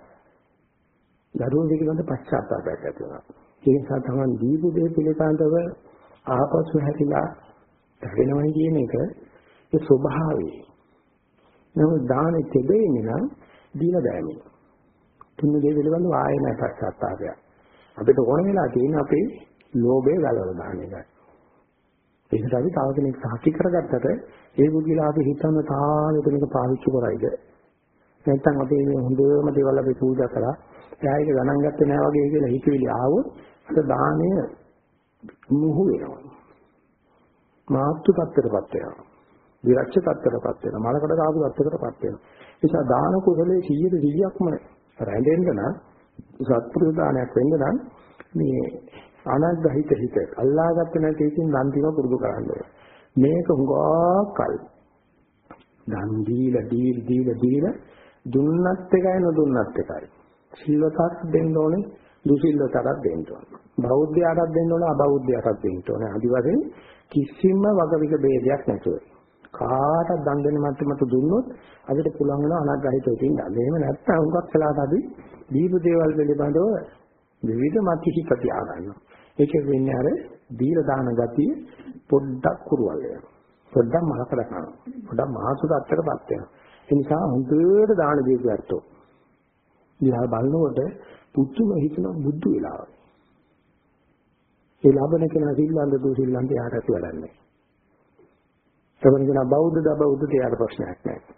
දරුවෝ පිළිබඳ පශ්චාත්තාපයක් ඇති වෙනවා. ඒ නිසා තමයි දීපු දේ පිළිබඳව ආපසු හැදිලා වෙනවයි කියන එක ඒ ස්වභාවය. නමුත් දානෙ තෙදෙන්නේ නම් දීලා බෑනේ. තුන් දේ පිළිබඳව ආයෙ නැ පශ්චාත්තාපයක්. අපිට ඕන වෙලා තියෙන අපේ ලෝභය ගලවලා දාන එකයි. ඒකට අපි තව කෙනෙක් සාක්ෂි කරගත්තට ඒ බුද්ධිලා අපි හිතන තාලෙට මේක පාවිච්චි කරයිද නැත්නම් අපි මේ හොඳම දේවල් අපි පූජා කරා. එයා ඒක ගණන් ගත්තේ නැහැ වගේ කියලා හිතවිලි ආවොත් අර දාණය මුහු වෙනවා. මාත්තු tattරපත් වෙනවා. විරක්ෂ tattරපත් වෙනවා. මලකට කාපු tattරපත් වෙනවා. නිසා දාන කුසලයේ 100 100ක්ම රැඳෙන්න නම් සත්පුරුෂ දානයක් වෙන්න නම් මේ අනග්‍රහිත හිත අල්ලාගත්ත නැති එකකින් දන් දීම පුරුදු කරන්න ඕනේ. මේක හුඟාකල් දන් දීලා දීලා දීලා දීලා දුන්නත් එකයි නොදුන්නත් එකයි. සිල්වතක් දෙන්න ඕනේ, දුසිල්වතක් දෙන්න ඕනේ. බෞද්ධයාටත් දෙන්න ඕනේ, අබෞද්ධයාටත් දෙන්න ඕනේ. අදිවසේ කිසිම වගවික ભેදයක් නැතුව. කාටත් දන් දෙන්න මට්ටමට දුන්නොත් අපිට පුළුවන් වෙන අනාගතයට ඉන්න. එහෙම නැත්නම් හුඟක් වෙලාට අපි දීප දේවල් පිළිබඳව විවිධ මත හිපති ආගන්නවා. ඒකෙ වෙන්නේ අර දීලා දාන ගතිය පොඩ්ඩක් කුරුවල් වෙනවා. පොඩ්ඩක් මහකට කරනවා. පොඩ්ඩක් මහසුට අත්තරපත් වෙනවා. ඒ නිසා හොඳට දාන දීපු ඇත්තෝ. ඊළඟ බලනකොට පුදුම හිතන බුද්ධ වෙලාව. ඒ ලබන කෙනා සිල්වන්ත දු සිල්වන්ත යාට ඇති වැඩන්නේ. සමහර කෙනා බෞද්ධ ද බෞද්ධ තියාට ප්‍රශ්නයක් නැහැ.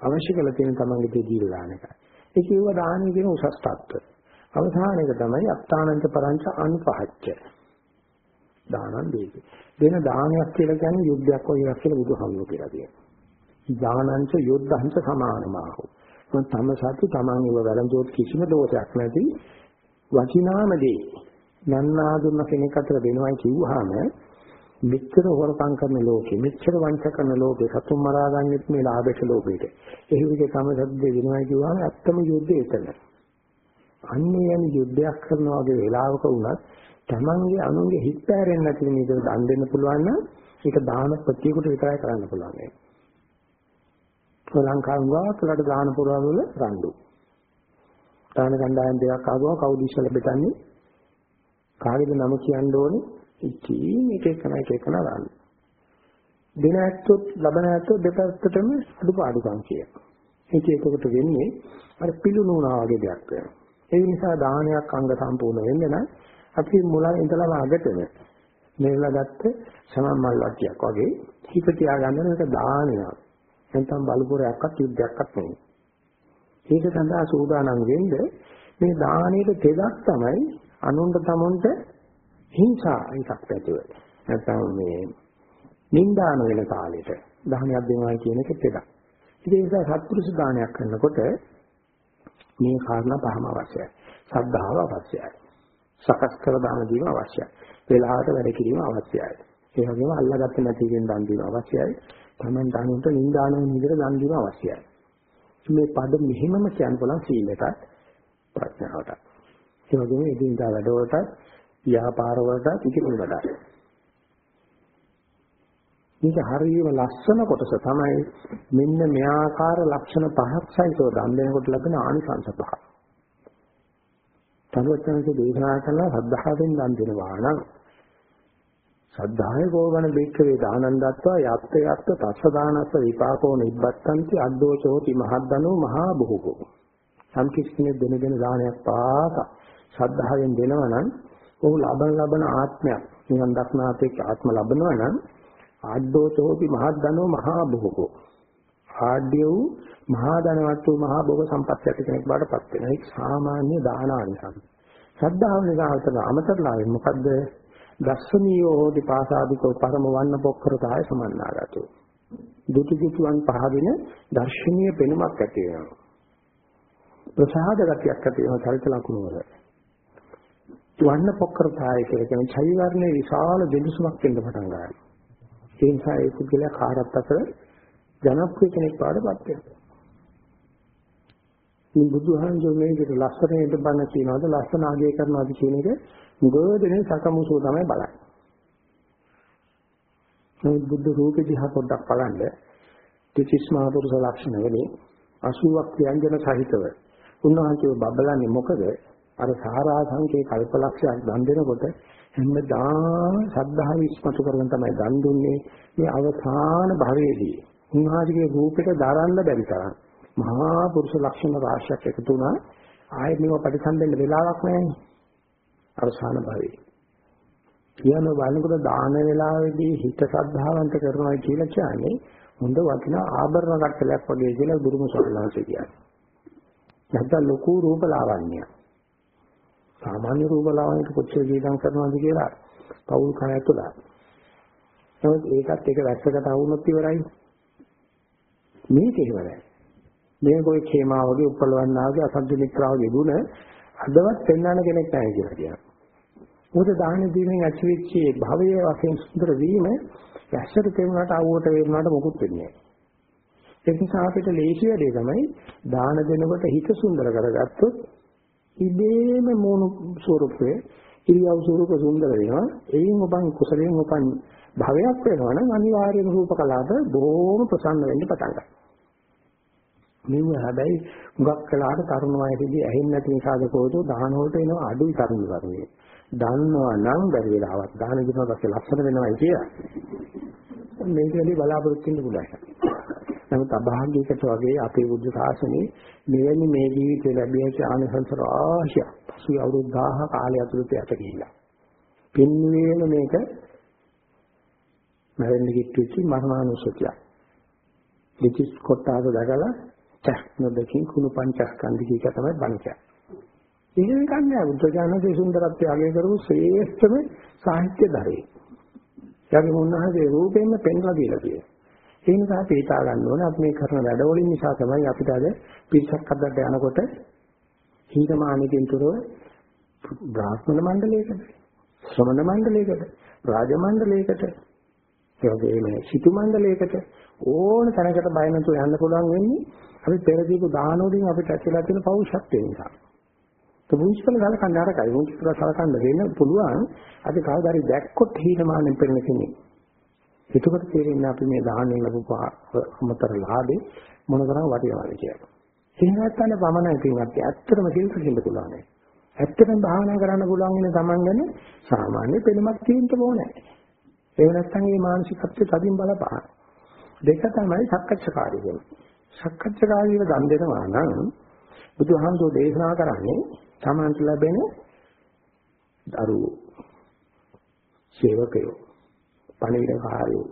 අවශ්‍ය කරලා තියෙන තමන්ගේ දේ දීලා දාන එකයි. ඒක ඒව දාන්නේ කියන උසස් තත්ත්ව. අවසාන එක තමයි අත්තානන්ත පරංච අනුපහච්ච. දානන් දෙක. වෙන දානයක් කියලා කියන්නේ යුද්ධයක් වගේ එකක් කියලා බුදුහාමුදුරුවෝ කියලා කියනවා. දානංච යුද්ධංච සමානමාහු. මම තම සතු තමන් ඒව වැළඳුවොත් කිසිම දෝෂයක් නැති වචිනාම දේ නන්නාදුන්න කෙනෙක් අතර දෙනවයි කිව්වහම මෙච්චර හොරකම් කරන ලෝකෙ මෙච්චර වංච කරන ලෝකෙ සතුන් මරා ගන්නෙත් මේ ලාභයට ලෝභයට ඒ විදිහේ තම සතු දෙ වෙනවයි කිව්වහම ඇත්තම යුද්ධය එතන. අන්නේ යන යුද්ධයක් කරනවා වගේ වෙලාවක වුණත් තමන්ගේ අනුන්ගේ හිත පැරෙන්නේ නැති විදිහට දන් දෙන්න පුළුවන් නම් ඒක දාන ප්‍රතියකට විතරයි කරන්න පුළුවන්. ඒක. ලංකාවේ ගාකලට දාන පුරවල රණ්ඩු. දාන කණ්ඩායම් දෙකක් ආවම කවුද ඉස්සලා බෙදන්නේ? කාගේද නම කියන්න ඕනේ? ඉතින් එක එකන එක එකන දාන්න. දෙන ඇත්තොත් ලබන ඇත්තොත් දෙපැත්තටම අඩුපාඩුකම් කියනවා. ඒක ඒකට වෙන්නේ අර පිළුණුනා වගේ දෙයක් වෙනවා. ඒ නිසා දානයක් අංග සම්පූර්ණ වෙන්න නම් අපි මුලින් ඉඳලා අගටම මෙල්ලා ගත්ත සමම්මල් වටියක් වගේ හිත තියාගන්න මේක දානයක්. නැත්නම් බලපුරයක්වත් යුද්ධයක්වත් නෙවෙයි. ඒක සඳහා සූදානම් වෙන්න මේ දානයේ තෙදක් තමයි අනුන්ට තමුන්ට හිංසා එකක් ඇතුව. නැත්නම් මේ නින්දාන වෙන කාලෙට දහනයක් දෙනවා කියන එක තෙදක්. ඒ නිසා සත්පුරුෂ දානයක් කරනකොට මේ කාරණා පහම අවශ්‍යයි. සද්ධාව අවශ්‍යයි. සකස් කර දාන දීම අවශ්‍යයි. වේලාවට වැඩ කිරීම අවශ්‍යයි. ඒ වගේම අල්ලාගත්තේ නැති කෙන දන් දීම අවශ්‍යයි. තමන් දනුන්ට නින්දාන විදිහට දන් දීම අවශ්‍යයි. මේ පද මෙහිමම කියන්න පුළුවන් සීලයට ප්‍රඥාවට. ඒ වගේම එදිනදා වැඩවලට ව්‍යාපාර වලට ඉතිරිවලට. මේක හරියම ලස්සන කොටස තමයි මෙන්න මෙආකාර ලක්ෂණ පහක් සහිතව දන් දෙනකොට ලැබෙන ආනිසංස පහ. තනුවචනසේ දේශනා කළ සද්ධාවෙන් දන් දෙනවා නම් සද්ධාය ගෝවන බික්කවේ දානන්දත්වා යත්ත යත්ත තස්ස දානස්ස විපාකෝ නිබ්බත්තන්ති අද්දෝචෝති මහද්දනෝ මහා බොහෝ සම්කිස්නේ දෙන දෙන දානයක් පාස සද්ධායෙන් දෙනවා නම් ඔහු ලබන ලබන ආත්මයක් නිවන් දක්නාතේ ආත්ම ලබනවා නම් ආද්දෝචෝති මහද්දනෝ මහා බොහෝ ආඩ්‍ය වූ මහා ධනවත් වූ මහා භෝග සම්පත් ඇති කෙනෙක් බාටපත් වෙනවා ඒක සාමාන්‍ය දානානිසංස සද්ධාව නිසා අමතරලා මොකද්ද? දස්සනියෝ හෝති පාසාදිකෝ පරම වන්න පොක්කරතාය සමන්නාගතෝ. දුටු දුටුවන් පහදින දර්ශනීය පෙනුමක් ඇති වෙනවා. ප්‍රසාද ගතියක් ඇති වෙනවා චරිත ලකුණු වල. වන්න පොක්කරතාය කියලා කියන ඡයි වර්ණයේ විශාල දෙලුසුමක් වෙන්න පටන් ගන්නවා. ඒ නිසා ඒ පුද්ගලයා කාටත් අතර ජනප්‍රිය කෙනෙක් පාඩපත් වෙනවා. මේ බුදුහාමුදුරුවෝ මේකට ලස්සනට බණ කියනවාද ලස්සන ආගය කරනවාද කියන එක ගොඩනේ සකමුසෝ තමයි බලන්නේ. මේ බුද්ධ රූපේ දිහා පොඩ්ඩක් බලන්න. තිතිස් මහ පුරුෂ ලක්ෂණ වලින් 80ක් ව්‍යංජන සහිතව උන්වහන්සේ බබලන්නේ මොකද? අර සාරාංශකේ කල්පලක්ෂයක් දන් දෙනකොට හැමදාම සද්ධාව ඉස්මතු කරගෙන තමයි දන් දුන්නේ. මේ අවසාන භවයේදී උන්වහන්සේගේ රූපෙට දරන්න බැරි තරම් මහා පුරුෂ ලක්ෂණ රාශියක් එකතු වුණා. ආයෙත් මේව පරිසම්බෙන්න වෙලාවක් නැහැ. අවසාන භවයේ. කියන බලනකොට දාන වේලාවේදී හිත ශ්‍රද්ධාවන්ත කරනවා කියලා කියන්නේ හොඳ වටිනා ආභරණ කට්ටලයක් වගේ කියලා ගුරුම සල්ලාංශය කියන්නේ. නැත්නම් ලොකු රූප ලාවන්‍ය. සාමාන්‍ය රූප ලාවන්‍යට කොච්චර දීගම් කරනවද කියලා පෞල් කය තුළ. නමුත් ඒකත් එක වැස්සකට වුණොත් ඉවරයි. මේක ඉවරයි. මේ કોઈ ඛේමාවගේ උපලවන්නාගේ අසද්ද මිත්‍රාවගේ ගුණ අදවත් පෙන්වන්න කෙනෙක් නැහැ කියලා කියනවා. මොකද දාන දීමෙන් ඇතිවෙච්ච භවයේ වශයෙන් සුන්දර වීම ඇස්සට තේරුණාට ආවුවට වේරුණාට මොකුත් වෙන්නේ නැහැ. ඒ නිසා අපිට ලේසි වැඩේ තමයි දාන දෙනකොට හිත සුන්දර කරගත්තොත් ඉබේම මොන ස්වරූපේ ඉරියව් ස්වරූප සුන්දර වෙනවා. එයින් ඔබන් කුසලයෙන් උපන් භවයක් වෙනවා නම් අනිවාර්යම රූප කලාවට බොහොම ප්‍රසන්න වෙන්න පටන් ගන්නවා. මෙව හැබැයි හුඟක් කලාට තරුණ වයසේදී ඇහෙන්නේ නැති නිසාද කොහොද දාන වලට එනවා අඩුයි තරුණ වරුවේ. දන්නවා නම් බැරි වෙලාවක් දාන දෙනවා පස්සේ ලස්සන වෙනවයි කියලා. මේකෙදී බලාපොරොත්තු වෙන්න පුළුවන්. නමුත් අභාග්‍යයකට වගේ අපේ බුද්ධ ශාසනයේ මෙවැනි මේ ජීවිතේ ලැබියච්ච ආනිසංස රාශිය පසු අවුරුදු 1000 කාලය ඇතුළත යට ගිහිල්ලා. පින්වේම මේක මරණ කිච්චි මරණානුසතිය. ලිචිස් කොටාද දකලා චක් නොදකින් කුණු පංචස්කන්ධ කීක තමයි බණ කියන්නේ. ඒක නිකන් නෑ බුද්ධ සුන්දරත්වය අගය කරපු ශ්‍රේෂ්ඨම සාහිත්‍ය දරේ. යගේ මොනවාගේ රූපෙන්න පෙන්ලා දීලා තියෙනවා. ඒ නිසා අපි හිතා ගන්න ඕනේ අපි මේ කරන වැඩවලින් නිසා තමයි අපිට අද පිරිසක් අද්දට යනකොට හීනමානකින් තුරව බ්‍රාහ්මණ මණ්ඩලයකට ශ්‍රමණ මණ්ඩලයකට රාජ මණ්ඩලයකට ඒ වගේම සිටු මණ්ඩලයකට ඕන තැනකට බය නැතුව යන්න පුළුවන් වෙන්නේ අපි පෙර දීපු දාන වලින් අපිට ඇතිලා තියෙන පෞෂත්වය නිසා. ඒ මුනිස්පල් ගලකන්න අරකයි මුනිස්පල් සලකන්න වෙන්න පුළුවන්. අපි කවදාරි දැක්කොත් හීනමානෙන් පෙරෙන කෙනෙක්. එතකොට තේරෙන්නේ අපි මේ දාහනේ ලැබුපු අමතර ලාභේ මොනතරම් වටිනවද කියලා. එහෙම නැත්නම් පමණයි තියෙන්නේ. ඇත්තටම සිල්ක කිල්ල පුළුවන්. ඇත්තටම භාවනා කරන්න පුළුවන් ඉන්න Taman ගැන සාමාන්‍ය පෙනුමක් තියෙන්න ඕනේ. ඒ නැත්නම් මේ මානසිකත්වය තදින් බලපාන. දෙක තමයි සක්කච්ඡාකාරී වෙන්නේ. සක්කච්ඡාකාරීව දන් දෙනවා නම් බුදුහාමුදුරෝ දේශනා කරන්නේ තමන්ට ලැබෙන දරුවෝ සේවකයෝ පණිවිඩකාරයෝ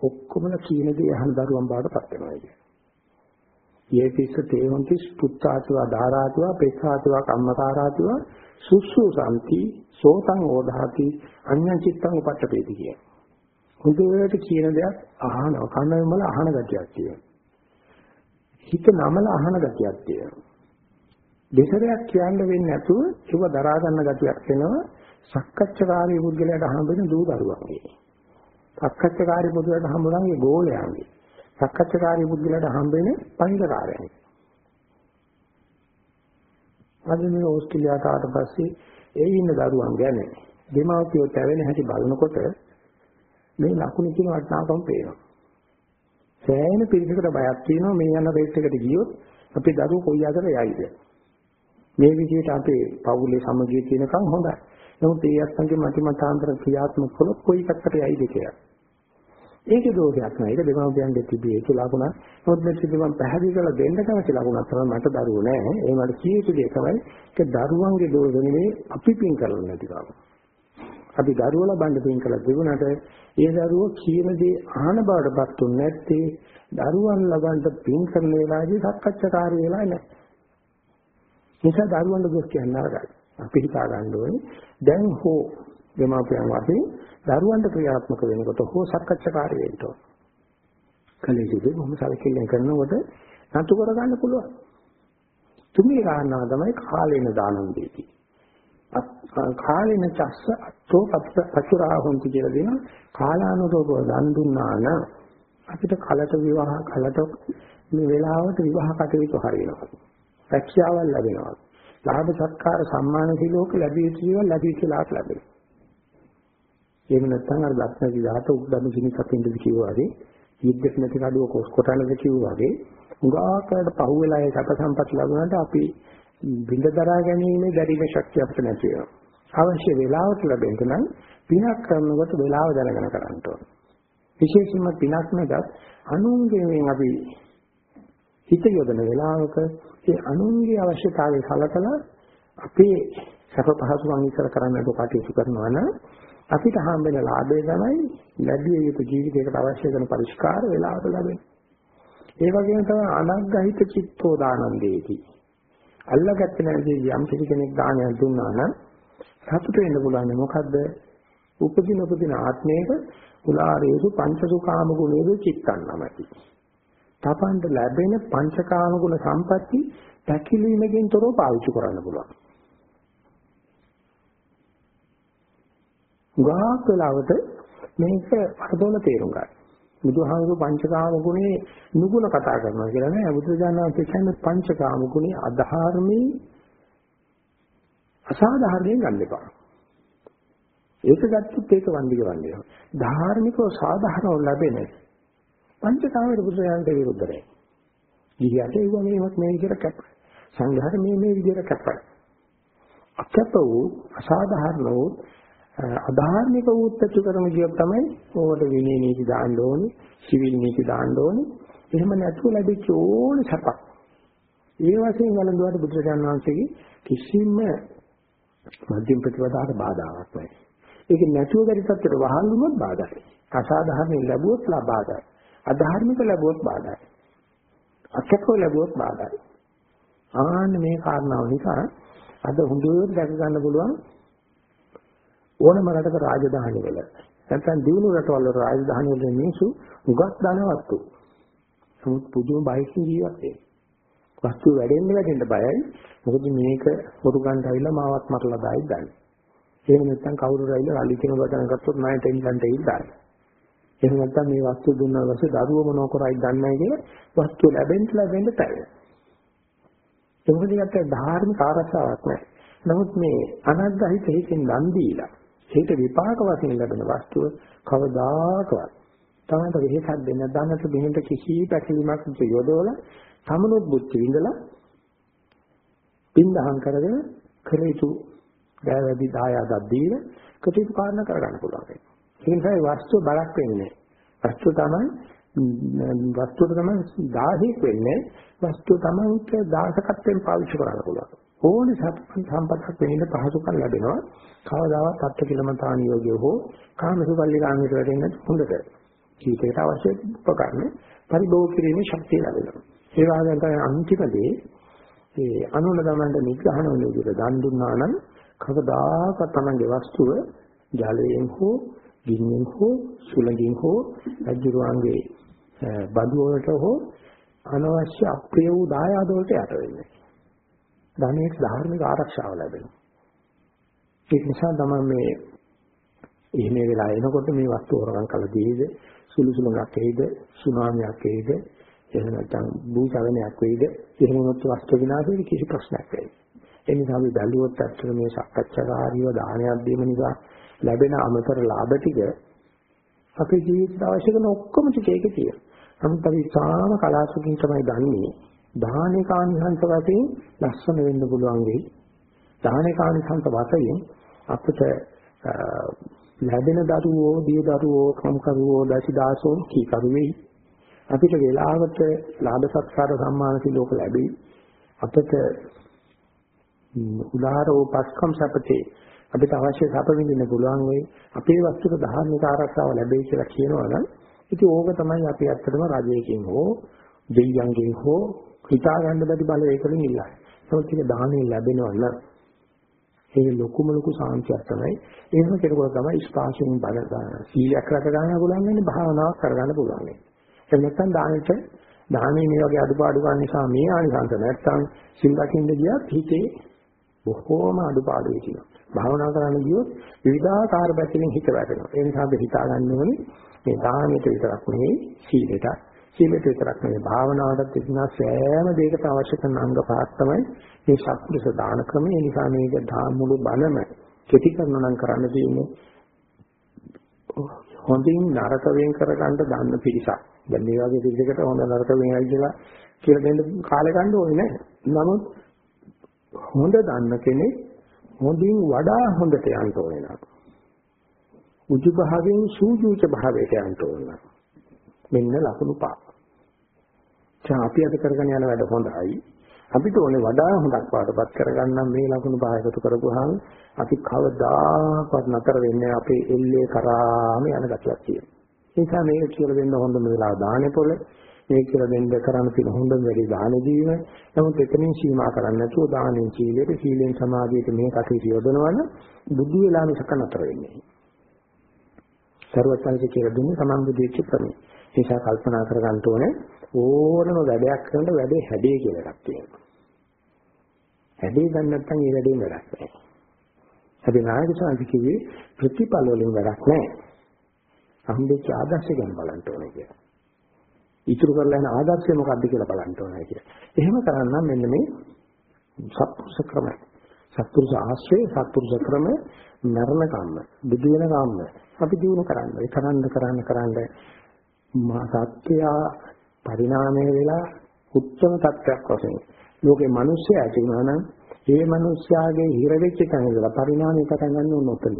ඔක්කොම කියන දේ අහන දරුවන් බවට පත් වෙනවා කියන්නේ. යේතිස්ස තේවන්ති පුත්තාතුවා ධාරාතුවා පෙස්සාතුවා කම්මකාරාතුවා සුස්සුසන්ති සෝතං ඕධාති අඤ්ඤං චිත්තං උපට්ඨපේති කිය. හොඳට කියන දෙයක් අහනවා කන්න වල අහන ගතියක් තියෙනවා. හිත නමල අහන ගතියක් තියෙනවා. දෙසරයක් කියන්න වෙන්නේ නැතුව ඒව දරා ගන්න ගතියක් වෙනවා සක්කච්ඡාකාරී පුද්ගලයාට හම්බෙන දූ දරුවන් වගේ. සක්කච්ඡාකාරී පුදුලට හම්බුනාගේ ගෝලයන්ගේ. සක්කච්ඡාකාරී පුදුලට හම්බෙන්නේ පංචකාරයන්ගේ. අද මේ ඕස්ට්‍රේලියාවට ආවට පස්සේ ඒ ඉන්න දරුවන් ගැන දෙමාපියෝ තැවෙන හැටි බලනකොට මේ ලකුණු කියන වටිනාකම පේනවා. සෑහෙන පිළිසකට බයක් තියෙනවා මේ යන රේට් එකට ගියොත් අපේ දරුවෝ කොයි අතර යයිද? මේ විදිහට අපේ පවුලේ සමගිය තියෙනකම් හොඳයි. නමුත් ඒ අත්ංගේ මතිමතාන්තර ක්‍රියාත්මක කළොත් කොයි පැත්තට යයිද කියලා. ඒකේ දෝෂයක් නෑ. ඒක දෙමව්පියන්ගේ තිබී ඒක ලකුණ. මොකද මේ පිළිබඳ පැහැදිලි කරලා දෙන්න කැමති ලකුණක් තමයි මට දරුවෝ නෑ. ඒ මට කිය යුතු දේ තමයි ඒක දරුවන්ගේ දෝෂ නෙමෙයි අපි පින් කරලා නැති කම. අපි දරුවෝ ලබන්න පින් කළා තිබුණාට ඒ දරුවෝ කියන දේ අහන බවටපත් උනේ නැත්තේ දරුවන් ලබන්න පින් කරන වෙලාවේදී සක්කච්ඡාකාරී වෙලා නැහැ. නිසා දරුවන්ට දොස් කියන්න නරකයි. අපි හිතා ගන්න ඕනේ දැන් හෝ දෙමාපියන් වශයෙන් දරුවන්ට ක්‍රියාත්මක වෙනකොට හෝ සක්කච්ඡාකාරී වෙන්න ඕන. කලෙසිදී මොහොම සැලකිල්ලෙන් කරනකොට නතු කර ගන්න පුළුවන්. තුන්වෙනි කාරණාව තමයි කාලේන දානම් දෙති. කාලේන චස්ස අත්ෝ පචුරා හොන්ති කියලා දෙන කාලානුරෝධව දන් දුන්නා නම් අපිට කලට විවාහ කලට මේ වෙලාවට විවාහ කටයුතු හරියනවා. රැකියාවල් ලැබෙනවා. ලාභ සත්කාර සම්මාන සිලෝක ලැබී සියවල් ලැබී කියලා ලැබෙනවා. එහෙම නැත්නම් අර දක්ෂ විදාත උද්දම කිනි කපින්ද කිව්වා වගේ යුද්ධෙත් නැති කඩුව කොස් කොටනද කිව්වා වගේ උගාකරට පහුවෙලා ඒ සැප සම්පත් ලැබුණාට අපි බින්ද දරා ගැනීමේ දැරීමේ ශක්තිය අපිට නැති වෙනවා. අවශ්‍ය වෙලාවට ලැබෙන්න නම් පිනක් කරනකොට වෙලාව දැනගෙන කරන්න ඕන. විශේෂයෙන්ම පිනක් නැදත් අනුන්ගෙන් අපි හිත යොදන වෙලාවක ඒ අනුන්ගේ අවශ්‍යතාවය සලකලා අපේ සැප පහසුකම් ඉස්සර කරන්නට කටයුතු කරනවා නම් අපිට හම්බෙන ලාභය තමයි ලැබිය යුතු ජීවිතයකට අවශ්‍ය කරන පරිස්කාර වෙලාවට ලැබෙන්නේ. ඒ වගේම තමයි අනග්ගහිත චිත්තෝ දානං දෙති. අල්ලගත්ත නැති යම් කෙනෙක් දානයක් දුන්නා නම් සතුට වෙන්න පුළුවන් මොකද්ද? උපදින උපදින ආත්මයක උලාරේසු පංචසුකාම ගුණේද චිත්තන් නමති. තපන්ට ලැබෙන පංචකාම ගුණ සම්පatti පැකිලීමකින් තොරව පාවිච්චි කරන්න පුළුවන්. ගාක් වෙලාවට මේක අරදොල තේරුම් ගන්න. බුදුහාමුදුරු පංචකාම ගුණේ නුගුණ කතා කරනවා කියලා නෑ. බුදුජානනාථ කියන්නේ පංචකාම ගුණේ අධාර්මී අසාධාරණයෙන් ගන්න එපා. ඒක ගත්තොත් ඒක වන්දික වන්දිනවා. ධාර්මිකව සාධාරණව ලැබෙන පංචකාමයේ බුදුරජාණන්ට විරුද්ධ නැහැ. ගිහියට ඒව මේවත් මේ විදිහට කැප. සංඝහර මේ මේ විදිහට කැප. අකැප වූ අසාධාරණ වූ අධාර්මික වූත්තු කරන කියොත් තමයි ඕකට විනය නීති දාන්න ඕනේ, සිවිල් නීති දාන්න ඕනේ. එහෙම නැතුව ලැබිච්ච ඕන සපක්. ඒ වශයෙන් වළඳුවාට බුදුරජාණන් වහන්සේගේ කිසිම මධ්‍යම ප්‍රතිපදාවට බාධාවක් නැහැ. ඒක නැතුව බැරි තත්ත්වයට වහල් වුණොත් බාධායි. අසාධාරණ ලැබුවොත් බාධායි. අධාර්මික ලැබුවොත් බාධායි. අකප්පෝ ලැබුවොත් බාධායි. ආන්න මේ කාරණාව නිසා අද හොඳට දැක ගන්න පුළුවන් ඕනම රටක රාජධානි වල නැත්නම් දිනු රටවල රාජධානි වල මිනිස්සු උගත් ධනවත්තු. සමුත් පුදුම බයිකින් ජීවත් වෙන්නේ. වස්තු වැඩෙන්න වැඩෙන්න බයයි. මොකද මේක පොරු ගන්න ඇවිල්ලා මාවත් මරලා දායි දන්නේ. එහෙම නැත්නම් කවුරු රැයිලා රලි කියන වචන ගත්තොත් මම ටෙන්ෂන්ට ඉල්ලන්නේ. එහෙම නැත්නම් මේ වස්තු දුන්නා ඊපස්සේ දරුවෝ මොනව කරයිද දන්නේ නැහැ කියලා වස්තු ලැබෙන්න ලැබෙන්න තැය. ඒක දිගට ධාර්මික ආරක්ෂාවක් නැහැ. නමුත් මේ අනග්ගහිත හේතෙන් දන් දීලා හේත විපාක වශයෙන් ලැබෙන වස්තුව කවදාකවත් තමන්ට වෙහෙසක් දෙන්න දැනට බෙහෙන්ට කිසි පැකිලීමක් යොදවල තමනුත් බුද්ධ විඳලා පින්දහම් කරගෙන කළ යුතු දෑවැදි දායාදක් දීලා කටයුතු කාරණා කරගන්න පුළුවන්. ඒ නිසා වස්තුව බලක් වෙන්නේ වස්තුව තමයි වස්තුවට තමයි 1000ක් වෙන්නේ වස්තුව තමයි 1000කත්වෙන් පාවිච්චි කරන්න පුළුවන්. ඕනේ සම්පතක් වෙනින්න පහසුකම් ලැබෙනවා. කවදාවත් අත්ති කිලමතාන යෝගය හෝ කාමසුකල්ලි කාමයට වැටෙන්නේ හොඳට. ජීවිතයට අවශ්‍ය උපකරණ පරිභෝග කිරීමේ ශක්තිය ලැබෙනවා. ඒ වගේම තමයි අන්තිමදී ඒ අනුල ගමන්ට නිග්‍රහණ වෙන විදිහට දන් දුන්නා නම් කවදාකවත් තමන්ගේ වස්තුව ජලයෙන් හෝ ගින්නෙන් හෝ සුළඟින් හෝ රජුරුවන්ගේ බඩු වලට හෝ අනවශ්‍ය අප්‍රිය වූ දායාද වලට යට වෙන්නේ. ධනෙක් ධාර්මික ආරක්ෂාව ලැබෙනවා. ඒක නිසා තමයි මේ එහෙම වෙලා එනකොට මේ වස්තු හොරගම් කළ දෙයිද සුළු සුළුක් එයිද සුනාමියක් එයිද එහෙම නැත්නම් භූචලනයක් වෙයිද එහෙම වුණොත් වස්තු විනාශෙදි කිසි ප්‍රශ්නයක් වෙයි. ඒ නිසා අපි බැලුවොත් ඇත්තට මේ සක්කච්ඡාකාරීව දානයක් දීම නිසා ලැබෙන අමතර ලාභ ටික අපේ ජීවිතයට අවශ්‍ය කරන ඔක්කොම ටික ඒකේ තියෙනවා. නමුත් අපි සාම කලාසුකින් තමයි දන්නේ දානේ කානිහංස වශයෙන් ලස්සන වෙන්න පුළුවන් වෙයි. දානේ කානිහංස වශයෙන් අපිට ලැබෙන දරුවෝ, දිය දරුවෝ, කම්කරුවෝ, දසිදාසෝ කීකරු වෙයි. අපිට වෙලාවට ලාභ සත්කාර සම්මාන සිලෝක ලැබෙයි. අපිට උදාරෝ පස්කම් සපතේ අපිට අවශ්‍ය සැප විඳින්න පුළුවන් වෙයි. අපේ වස්තුක ධාර්මික ආරක්ෂාව ලැබෙයි කියලා කියනවනම් ඉතින් ඕක තමයි අපි ඇත්තටම රජයකින් හෝ දෙයියන්ගෙන් හෝ හිතා ගන්න බැරි බලයකින් ඉල්ලන්නේ. ඒකත් ඒක දාහනේ ලැබෙනවා නම් ඒක ලොකුම ලොකු සාන්තියක් තමයි. එහෙම කෙනෙකුට තමයි ස්පාශයෙන් බල සීලයක් රැක ගන්න පුළුවන් වෙන්නේ භාවනාවක් කරගන්න පුළුවන් වෙන්නේ. එහෙම නැත්නම් දානෙට දානේ මේ වගේ අඩුපාඩුකම් නිසා මේ ආනිසංස නැත්නම් සිල් රකින්න ගියත් හිතේ බොහෝම අඩුපාඩු වෙනවා. භාවනා කරන්න ගියොත් විවිධාකාර පැතිලින් හිත වැටෙනවා. ඒ නිසා අපි හිතා ගන්න ඕනේ මේ දානෙට විතරක් නෙවෙයි සීලෙට. සීලෙට විතරක් නෙවෙයි භාවනාවටත් තිබුණ සෑම දෙයකට අවශ්‍ය කරන අංග පහක් තමයි මේ ශක්තිස දාන ක්‍රමය. ඒ නිසා මේක මුළු බණම කෙටි කරනවා නම් කරන්න තියෙන්නේ හොඳින් නරක වෙන් කරගන්න දන්න පිරිසක්. දැන් මේ වගේ පිරිසකට හොඳ නරක වෙනයි කියලා කියලා දෙන්න කාලය ගන්න ඕනේ නැහැ. නමුත් හොඳ දන්න කෙනෙක් හොඳින් වඩා හොඳට යන්න ඕනේ නේද? උජු භාවයෙන් සූජුච භාවයට යන්න ඕන. මෙන්න ලකුණු පහ. දැන් අපි අද කරගෙන යන වැඩ හොඳයි. අපිට ඕනේ වඩා හොඳක් වඩපත් කරගන්න මේ ලකුණු පහ එකතු කරගුවාම අපි කවදාකවත් නතර වෙන්නේ අපේ එල්ලේ කරාම යන ගතියක් තියෙනවා. ඒ නිසා මේක කියලා දෙන්න හොඳම වෙලාව දානේ පොළ මේ කියලා දෙන්න කරන්න තියෙන හොඳම වැඩි දාන දීම. නමුත් එතනින් සීමා කරන්නේ නැතුව දානෙන් සීලයට, සීලෙන් සමාධියට මේ කටයුතු යොදනවන බුදු වෙලා මිසක නතර වෙන්නේ නැහැ. සර්වඥාන්සේ කියලා දුන්නේ තමන් බුදෙච්ච ක්‍රමය. ඒ නිසා කල්පනා කරගන්න ඕනේ ඕනම වැඩයක් කරනකොට වැඩේ හැදේ කියලා එකක් තියෙනවා. හැදේ ගන්න නැත්නම් ඒ වැඩේම වැඩක් නැහැ. හැබැයි නායක සාන්ති කිව්වේ ප්‍රතිපල වලින් වැඩක් නැහැ. අහම්බෙච්ච ආදර්ශය ගැන බලන්න ඕනේ කියලා. ඉතුරු කරලා යන ආදර්ශය මොකක්ද කියලා බලන්න ඕනේ කියලා. එහෙම කරන්නම් මෙන්න මේ සත්පුරුෂ ක්‍රමය. සත්පුරුෂ ආශ්‍රය සත්පුරුෂ ක්‍රම මරණ කම්ම බුදු වෙන කම්ම අපි දිනු කරන්න. ඒ කරන්න කරන්න කරන්න මා සත්‍යය පරිණාමය වෙලා උත්තම තත්ත්වයක් වශයෙන් ලෝකේ මිනිස්සු ඇති වුණා නම් ඒ මිනිස්යාගේ හිර වෙච්ච තැන ඉඳලා පරිණාමය පටන් ගන්න ඕන ඔතන.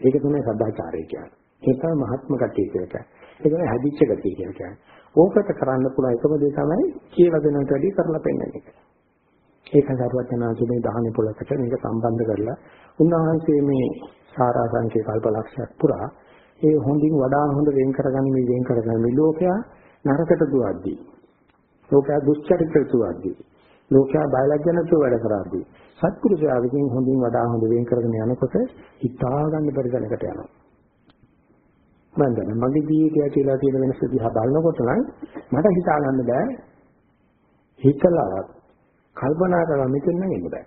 ඒක තමයි සදාචාරය කියන්නේ. ඒක තමයි මහත්ම ගතිය කියලා කියන්නේ. ඒක තමයි හැදිච්ච ගතිය කියලා කියන්නේ. ඕකට කරන්න පුළුවන් එකම දේ තමයි කියලා දෙනට වැඩි කරලා පෙන්නන එක. ඒක සරුවචනාංශ මේ දහනේ පොලකට මේක සම්බන්ධ කරලා උන්වහන්සේ මේ සාරාංශයේ කල්පලක්ෂයක් පුරා ඒ හොඳින් වඩා හොඳ වෙන් කරගන්න මේ වෙන් කරගන්න. මේ ලෝකයා නරකට දුවද්දී ලෝකයා දුස්චරිත දුවද්දී ලෝකයා බයලජ්ජ නැතුව වැඩ කරද්දී. සත්පුරුෂයා විසින් හොඳින් වඩා හොඳ වෙන් කරගෙන යනකොට හිතා ගන්න බැරි දැනකට යනවා. මම දන්නවා මගේ ජීවිතය කියලා තියෙන වෙනස දිහා බලනකොට නම් මට හිතා ගන්න බෑ. හිතලා කල්පනා කරලා මෙතන නම් එන්න බෑ.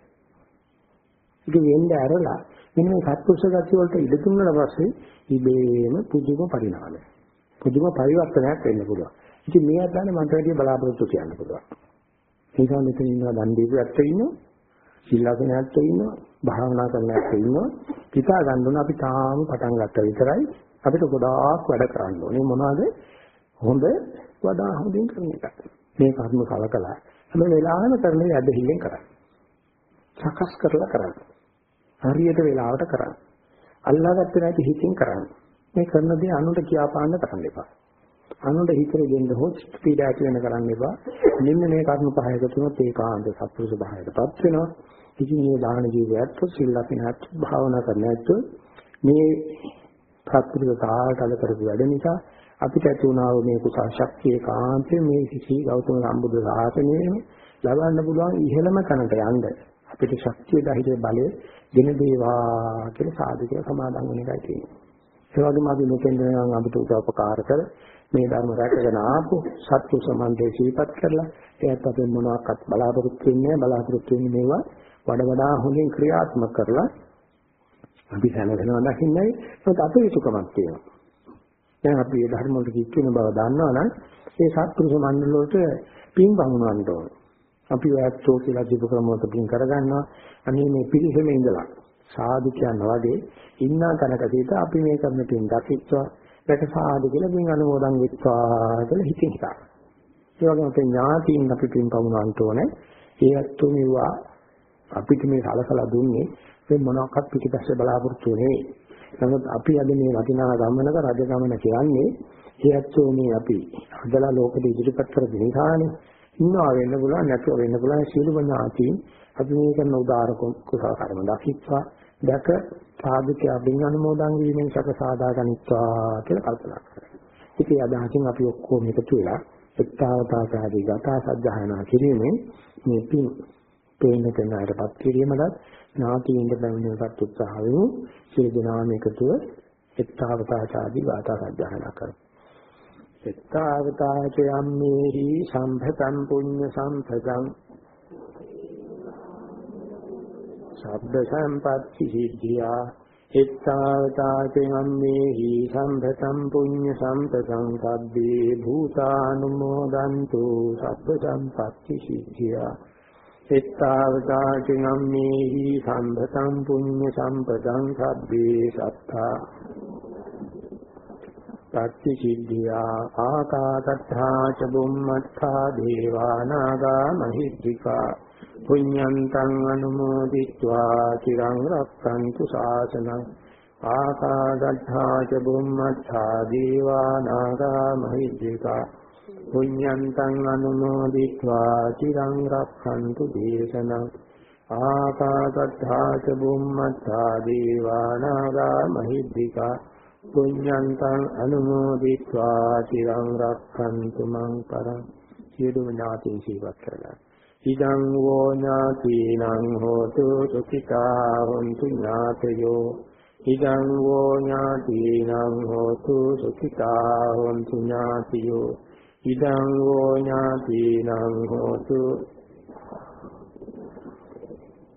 ඒක වෙන්නේ ඇරලා මෙන්න මේ සත්පුරුෂ ගතිය වලට ඉඩ දුන්නාට පස්සේ ඉබේම පුදුම පරිණාමය. පුදුම පරිවර්තනයක් වෙන්න පුළුවන්. ඉතින් මේ අදහන මට වැඩි බලාපොරොත්තු කියන්න පුළුවන්. නිසා මෙතන ඉන්නවා දන් දීපු ඇත්තෝ ඉන්නවා. සිල්ලාසන ඇත්තෝ ඉන්නවා. භාවනා කරන ඇත්තෝ ඉන්නවා. පිටා ගන්න ඕන අපි තාම පටන් ගත්තා විතරයි. අපිට ගොඩාක් වැඩ කරන්න ඕනේ මොනවාද හොඳ වඩා හොඳින් කරන එක. මේ කර්ම කලකලා හැම වෙලාවෙම කරන යද්දහිල්ලෙන් කරන්න. සකස් කරලා කරන්න. හරියට වෙලාවට කරන්න. අල්ලාගත්තේ නැති හිතින් කරන්න. මේ කරන දේ අනුන්ට කියාපාන්න කරන්න එපා. අනුන්ට හිතේ දෙන්න හොත් පීඩා ඇති වෙන කරන්න එපා. මෙන්න මේ කර්ම පහ එකතු වුණොත් ඒකාන්ත සත්පුරුෂ භාවයටපත් වෙනවා. ඉතින් මේ දාන ජීවිතයත් සිල්ලාපිනත් භාවනා කරන්නත් මේ සත්පුරුෂ තාලටල කරපු වැඩ නිසා අපිට ඇති වුණා මේ කුසල ශක්තිය කාන්තේ මේ සිසි ගෞතම සම්බුදු සාසනයේ ලබන්න පුළුවන් ඉහළම තැනට යන්න අපිට ශක්තිය ධෛර්ය බලය දෙන දේවා කියලා සාධකව සමාදන් වෙන එකයි තියෙන්නේ. ඒ වගේම අපි මෙතෙන් නම් අපිට උපකාර කර මේ ධර්ම රැකගෙන ආපු සත්‍ය සම්බන්ධය සිහිපත් කරලා ඒත් අපි මොනවාක්වත් බලාපොරොත්තු වෙන්නේ බලාපොරොත්තු වෙන්නේ මේවා වඩා වඩා හොඳින් ක්‍රියාත්මක කරලා අපි සැනසෙනවා දකින්නයි ඒත් අපිරිසුකමක් තියෙනවා. දැන් අපි මේ ධර්ම වලට කිච් වෙන බව දන්නවනම් ඒ සත්පුරුෂ මණ්ඩල වලට පින් වුණවන්න ඕන. අපි ඔයත්ෝ කියලා දීප ක්‍රමවලට පින් කරගන්නවා. අනේ මේ පිරිසෙම ඉඳලා සාදු කියන වගේ ඉන්නා තැනක සිට අපි මේ කරන පින් දකිත්වා දැක සාදු කියලා පින් අනුමෝදන් වෙත්වා කියලා හිතින් හිතා. ඒ වගේම අපේ ඥාතීන් අපි පින් පමුණවන්න ඕනේ. ඒ අත්තු මෙවුවා අපිට මේ සලසලා දුන්නේ මේ මොනවාක්වත් පිටිපස්සේ බලාපොරොත්තු වෙන්නේ. නමුත් අපි අද මේ වටිනා ගමනක රජ ගමන කියන්නේ ඒ අත්තු මේ අපි හදලා ලෝකෙට ඉදිරිපත් කර දෙන නිසානේ. ඉන්නවා වෙන්න පුළුවන් නැතුව වෙන්න පුළුවන් සියලුම ඥාතීන් අපි මේ කරන උදාර කුසල කර්ම දකිත්වා දැක සාධකයා බින් අනුමෝදන් වීමෙන් සක සාදා ගනිත්වා කියලා කල්පනා කරනවා. ඉතින් අදහසින් අපි ඔක්කොම එකතු වෙලා එක්තාවතාකාදී ගතා සද්ධායනා කිරීමෙන් මේ පින් පේන කෙනාටපත් කිරීමලත් නාතියින්ද බැඳෙනපත් උත්සාහ වෙමු. සිය දනාම එකතුව එක්තාවතාකාදී ගතා සද්ධායනා කරමු එක්තාවතාච යම්මේහි සම්භතං පුඤ්ඤ සම්පතං සබ්බ සම්පත්ති සිද්ධියා එත්තාවතාචයම්මේහි සම්පතං පුඤ්ඤ සම්පතං සබ්බේ භූතානුමෝදන්තු සබ්බ සම්පත්ති සිද්ධියා එත්තාවතාචයම්මේහි සම්පතං පුඤ්ඤ සම්පතං සබ්බේ සත්තා පත්ති කිද්ධියා ආකාශත්තා ච බුම්මත්තා දේවානාගා මහිද්దికා පුඤ්ඤන්තං අනුමෝදිत्वा চিරං රක්ඛන්තු ශාසනං ආකාශත්තා ච බුම්මත්තා දේවානාගා මහිද්దికා පුඤ්ඤන්තං අනුමෝදිत्वा চিරං රක්ඛන්තු දේශනං ආකාශත්තා ච බුම්මත්තා දේවානාගා මහිද්దికා පුඤ්ඤන්තං අනුමෝදිत्वा চিරං රක්ඛන්තු මං පරං සියලුම ඥාතීන් ජීවත් කරලා ඉදං වෝ ඥාතීනං හෝතු සුඛිතා හොන්තු ඥාතයෝ. ඉදං වෝ ඥාතීනං හෝතු සුඛිතා හොන්තු ඥාතියෝ. ඉදං වෝ ඥාතීනං හෝතු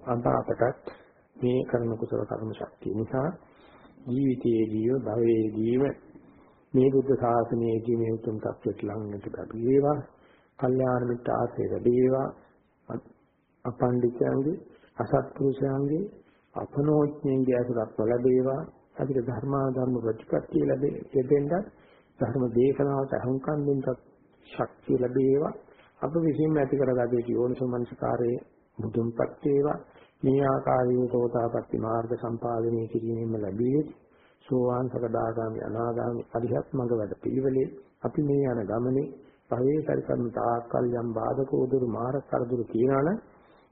අපාපටත් මේ කර්ම කුසල කර්ම ශක්තිය නිසා ජීවිතයේදීව භවයේදීම මේ බුද්ධ ශාසනයේදී මේ උතුම් තත්ත්වයට ලං වෙන්න ලැබේවා. කල්යාණ මිත්‍ර ආශ්‍රය ලැබේවා. අපණ්ඩිතයන්ගේ අසත්පුරුෂයන්ගේ අපනෝඥයන්ගේ අසලක් ලැබේවා අපිට ධර්මාධර්ම ප්‍රතිපත්තිය ලැබෙන්න ධර්ම දේශනාවට අහුම්කම් දෙන්නත් ශක්තිය ලැබේවා අප විසින්ම ඇති කරගත්තේ යෝනිසෝ මනසකාරයේ මුදුන්පත් වේවා මේ ආකාරයේ සෝතාපට්ටි මාර්ග සම්පාදනය කිරීමෙන් ලැබී සෝවාන් සකදාගාමි අනාගාමි අරිහත් මඟ වැඩ පිළිවෙලේ අපි මේ යන ගමනේ භවයේ පරිකරණ තාක්කල් යම් බාධක උදුරු මාර කරදුරු තියනවනම්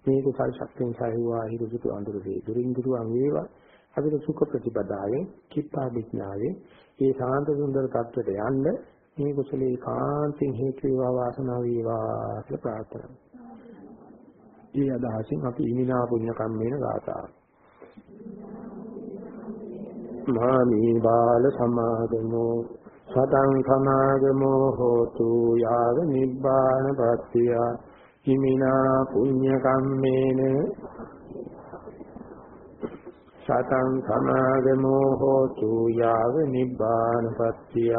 මේ කුසල් ශක්තියෙන් සහිවා හිරුසුතු අඳුරු වේ දුරින් දුරුවන් වේවා. අපිට සුඛ ප්‍රතිපදාවෙන් කිප්පා විඥාවේ ඒ සාන්ත සුන්දර තත්ත්වයට යන්න මේ කුසලේ කාන්තෙන් හේතු වේවා වාසනාව වේවා කියලා ප්‍රාර්ථනා ඒ අදහසින් අපි ඉමිනා පුණ්‍ය කම්මේන ගාථා. මාමී බාල සමාදමෝ. සතං සමාගමෝ හෝතු යාව නිබ්බාන පත්තිය හිමිනා පුඤ්ඤ කම්මේන. සතං සමාගමෝ හෝතු යාව නිබ්බාන පත්තිය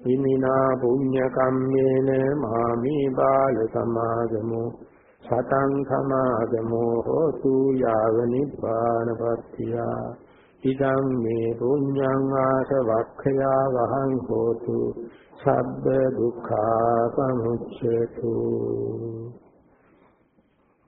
හිමිනා පුඤ්ඤ කම්මේන. මාමි බාල සමාගමෝ සතං සමාගමෝ හෝතු යාව නිබ්බාන පත්තිය. ඉදං මේ පුඤ්ඤං ආසවක්ඛයා වහං හෝතු. සබ්බ දුක්ඛා සමුච්ඡේතු.